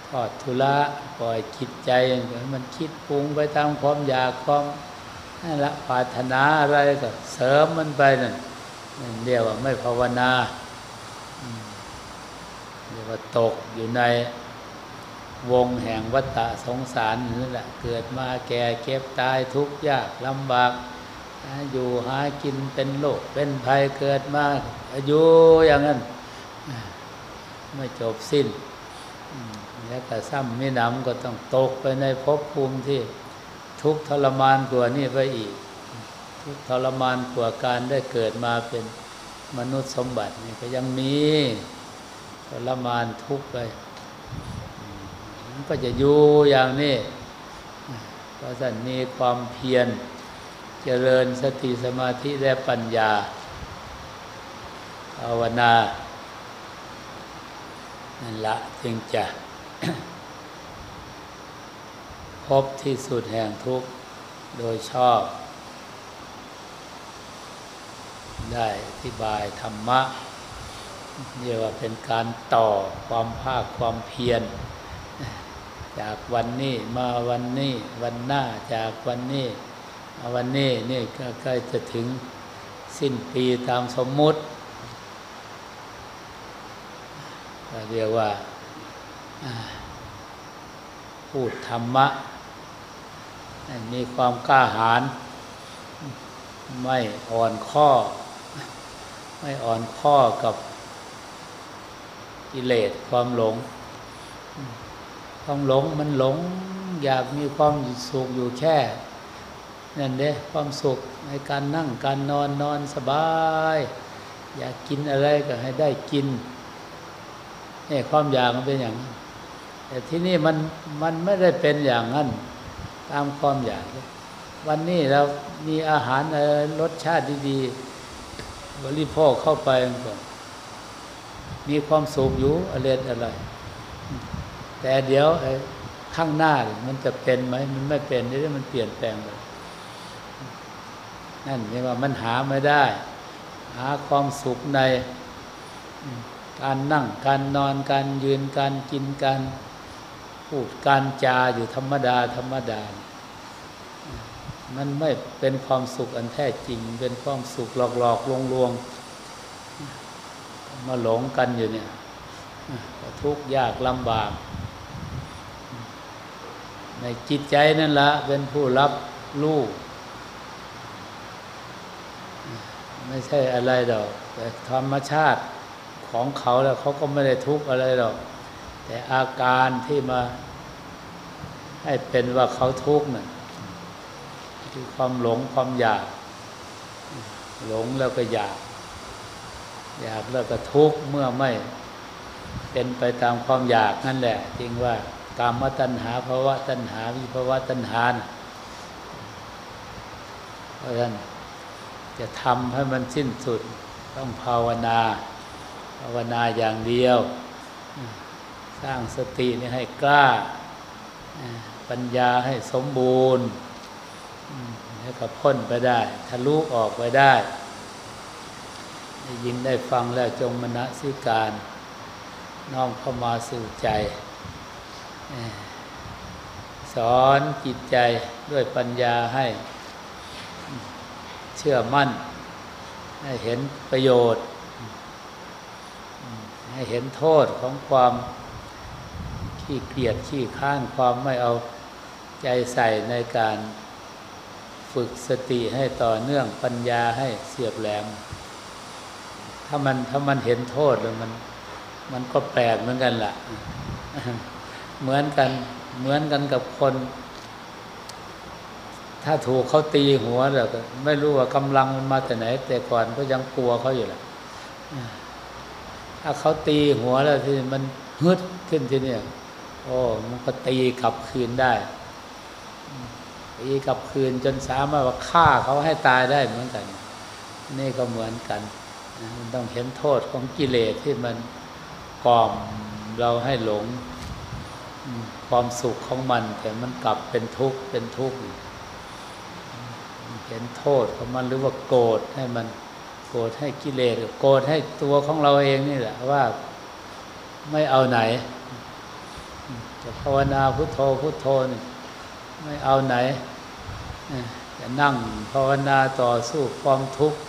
ทอดทุระปล่อยจิตใจให้มันคิดปรุงไปตามความอยากความ นั่นละปรารถนาอะไรก็เสริมมันไปนั่นเรียกว่าไม่ภาวนาเรียกว่าตกอยู่ในวงแห่งวัฏฏะสงสารนั่นแหละเกิดมาแก่เก็บตายทุกข์ยากลำบาก อยู่หากินเป็นโรคเป็นภัยเกิดมาอายุอย่างนั้นไม่จบสิ้น แล้วก็ซ้ำไม่นำก็ต้องตกไปในภพภูมิที่ ทุกทรมานกว่านี่ไปอีก ทุกทรมานกว่าการได้เกิดมาเป็นมนุษย์สมบัตินี่ก็ยังมีทรมานทุกไปมันก็จะอยู่อย่างนี้เพราะสันมีความเพียรเจริญสติสมาธิและปัญญาภาวนานั่นละจึงจะ พบที่สุดแห่งทุกข์โดยชอบ ได้อธิบายธรรมะเรียกว่าเป็นการต่อความภาคความเพียร จากวันนี้มาวันนี้วันหน้าจากวันนี้มาวันนี้นี่ก็ใกล้จะถึงสิ้นปีตามสมมุติเรียกว่าพูดธรรมะ มีความกล้าหาญไม่อ่อนข้อ ไม่อ่อนข้อกับกิเลสความหลง ความหลงมันหลง อยากมีความสุขอยู่แค่นั่นเด้ความสุขในการนั่งการนอนนอนสบาย อยากกินอะไรก็ให้ได้กินนี่ความอยากมันเป็นอย่างนั้นแต่ที่นี่มันมันไม่ได้เป็นอย่างนั้น ตามความอยาก วันนี้เรามีอาหารรสชาติดีๆ บริโภคเข้าไปก่อนมีความสุขอยู่อะไรอะไรแต่เดี๋ยวข้างหน้ามันจะเป็นไหมมันไม่เป็นนี่มันเปลี่ยนแปลงเลยนั่นเรียกว่ามันหาไม่ได้ หาความสุขในการนั่งการนอนการยืนการกินการ พูดการจาอยู่ธรรมดา ธรรมดา มันไม่เป็นความสุขอันแท้จริง เป็นความสุขหลอกหลอกลวงลวงมาหลงกันอยู่เนี่ยทุกข์ยากลำบาก ในจิตใจนั่นละเป็นผู้รับรู้ไม่ใช่อะไรดอก แต่ธรรมชาติของเขาแล้วเขาก็ไม่ได้ทุกข์อะไรหรอก แต่อาการที่มาให้เป็นว่าเขาทุกข์น่ะคือความหลงความอยาก หลงแล้วก็อยาก อยากแล้วก็ทุกข์เมื่อไม่เป็นไปตามความอยากนั่นแหละจริงว่า กามตัณหาภาวะตัณหาวิภาวะตัณหาเพราะฉะนั้นจะทำให้มันสิ้นสุดต้องภาวนา ภาวนาอย่างเดียว สร้างสตินี่ให้กล้า ปัญญาให้สมบูรณ์ แล้วก็พ้นไปได้ ทะลุออกไปได้ ได้ยินได้ฟังแล้วจงมณสิการน้อมเข้ามาสู่ใจ สอนจิตใจด้วยปัญญาให้ เชื่อมั่น ให้เห็นประโยชน์ ให้เห็นโทษของความ ขี้เกียจขี้ข้านความไม่เอาใจใส่ในการฝึกสติให้ต่อเนื่องปัญญาให้เสียบแหลม ถ้ามันถ้ามันเห็นโทษแล้วมัน มันก็แปลกเหมือนกันละ่ะ เหมือนกันเหมือนกันกับคน ถ้าถูกเขาตีหัวแล้วก็ไม่รู้ว่ากำลังมันมาแต่ไหน แต่ก่อนก็ยังกลัวเขาอยู่แหละถ้าเขาตีหัวแล้วที่มันฮึดขึ้นทีเนี่ย โอ้มันก็ตีกลับคืนได้ ตีกลับคืนจนสามารถว่าฆ่าเขาให้ตายได้เหมือนกัน นี่ก็เหมือนกันมันต้องเห็นโทษของกิเลสที่มันกล่อมเราให้หลง ความสุขของมัน แต่มันกลับเป็นทุกข์เป็นทุกข์เห็นโทษของมันหรือว่าโกรธให้มันโกรธให้กิเลสโกรธให้ตัวของเราเองนี่แหละว่าไม่เอาไหน จะภาวนาพุทโธพุทโธนี่ไม่เอาไหนจะนั่งภาวนาต่อสู้ความทุกข์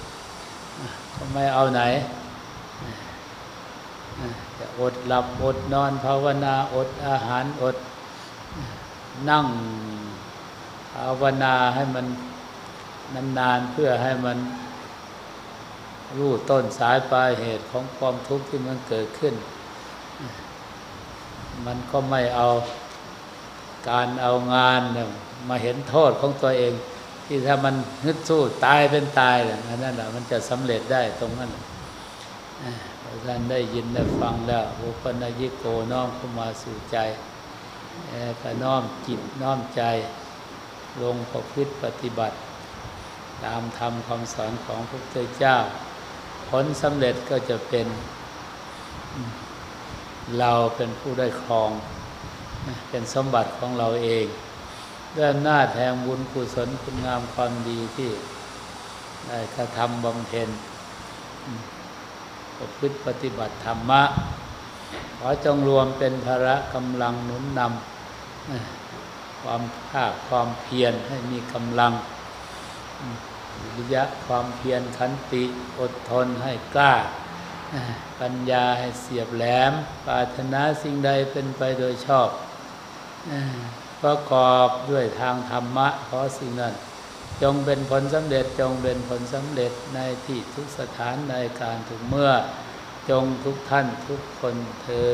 ก็ไม่เอาไหนจะอดหลับอดนอนภาวนาอดอาหารอดนั่งภาวนาให้มันนานๆเพื่อให้มันรู้ต้นสายปลายเหตุของความทุกข์ที่มันเกิดขึ้น มันก็ไม่เอาการเอางานมาเห็นโทษของตัวเอง ที่ถ้ามันฮึดสู้ตายเป็นตายอันนั้นแหละมันจะสำเร็จได้ตรงนั้นท่านได้ยินได้ฟังแล้วโอปัญิโกน้อมเข้ามาสู่ใจก็น้อมจิตน้อมใจ ลงประพฤติปฏิบัติ ตามธรรมคำสอนของพระพุทธเจ้า ผลสำเร็จก็จะเป็น เราเป็นผู้ได้ครอง เป็นสมบัติของเราเอง ด้วยอำนาจแห่งบุญกุศลคุณงามความดีที่ได้กระทำบำเพ็ญประพฤติปฏิบัติธรรมะ ขอจงรวมเป็นภาระกำลังหนุนนำความภาคความเพียรให้มีกำลังวิยะความเพียรขันติอดทนให้กล้า ปัญญาให้เสียบแหลม ปรารถนาสิ่งใดเป็นไปโดยชอบประกอบด้วยทางธรรมะขอสิ่งนั้น จงเป็นผลสำเร็จจงเป็นผลสำเร็จในที่ทุกสถานในการทุกเมื่อ จงทุกท่านทุกคนเธอ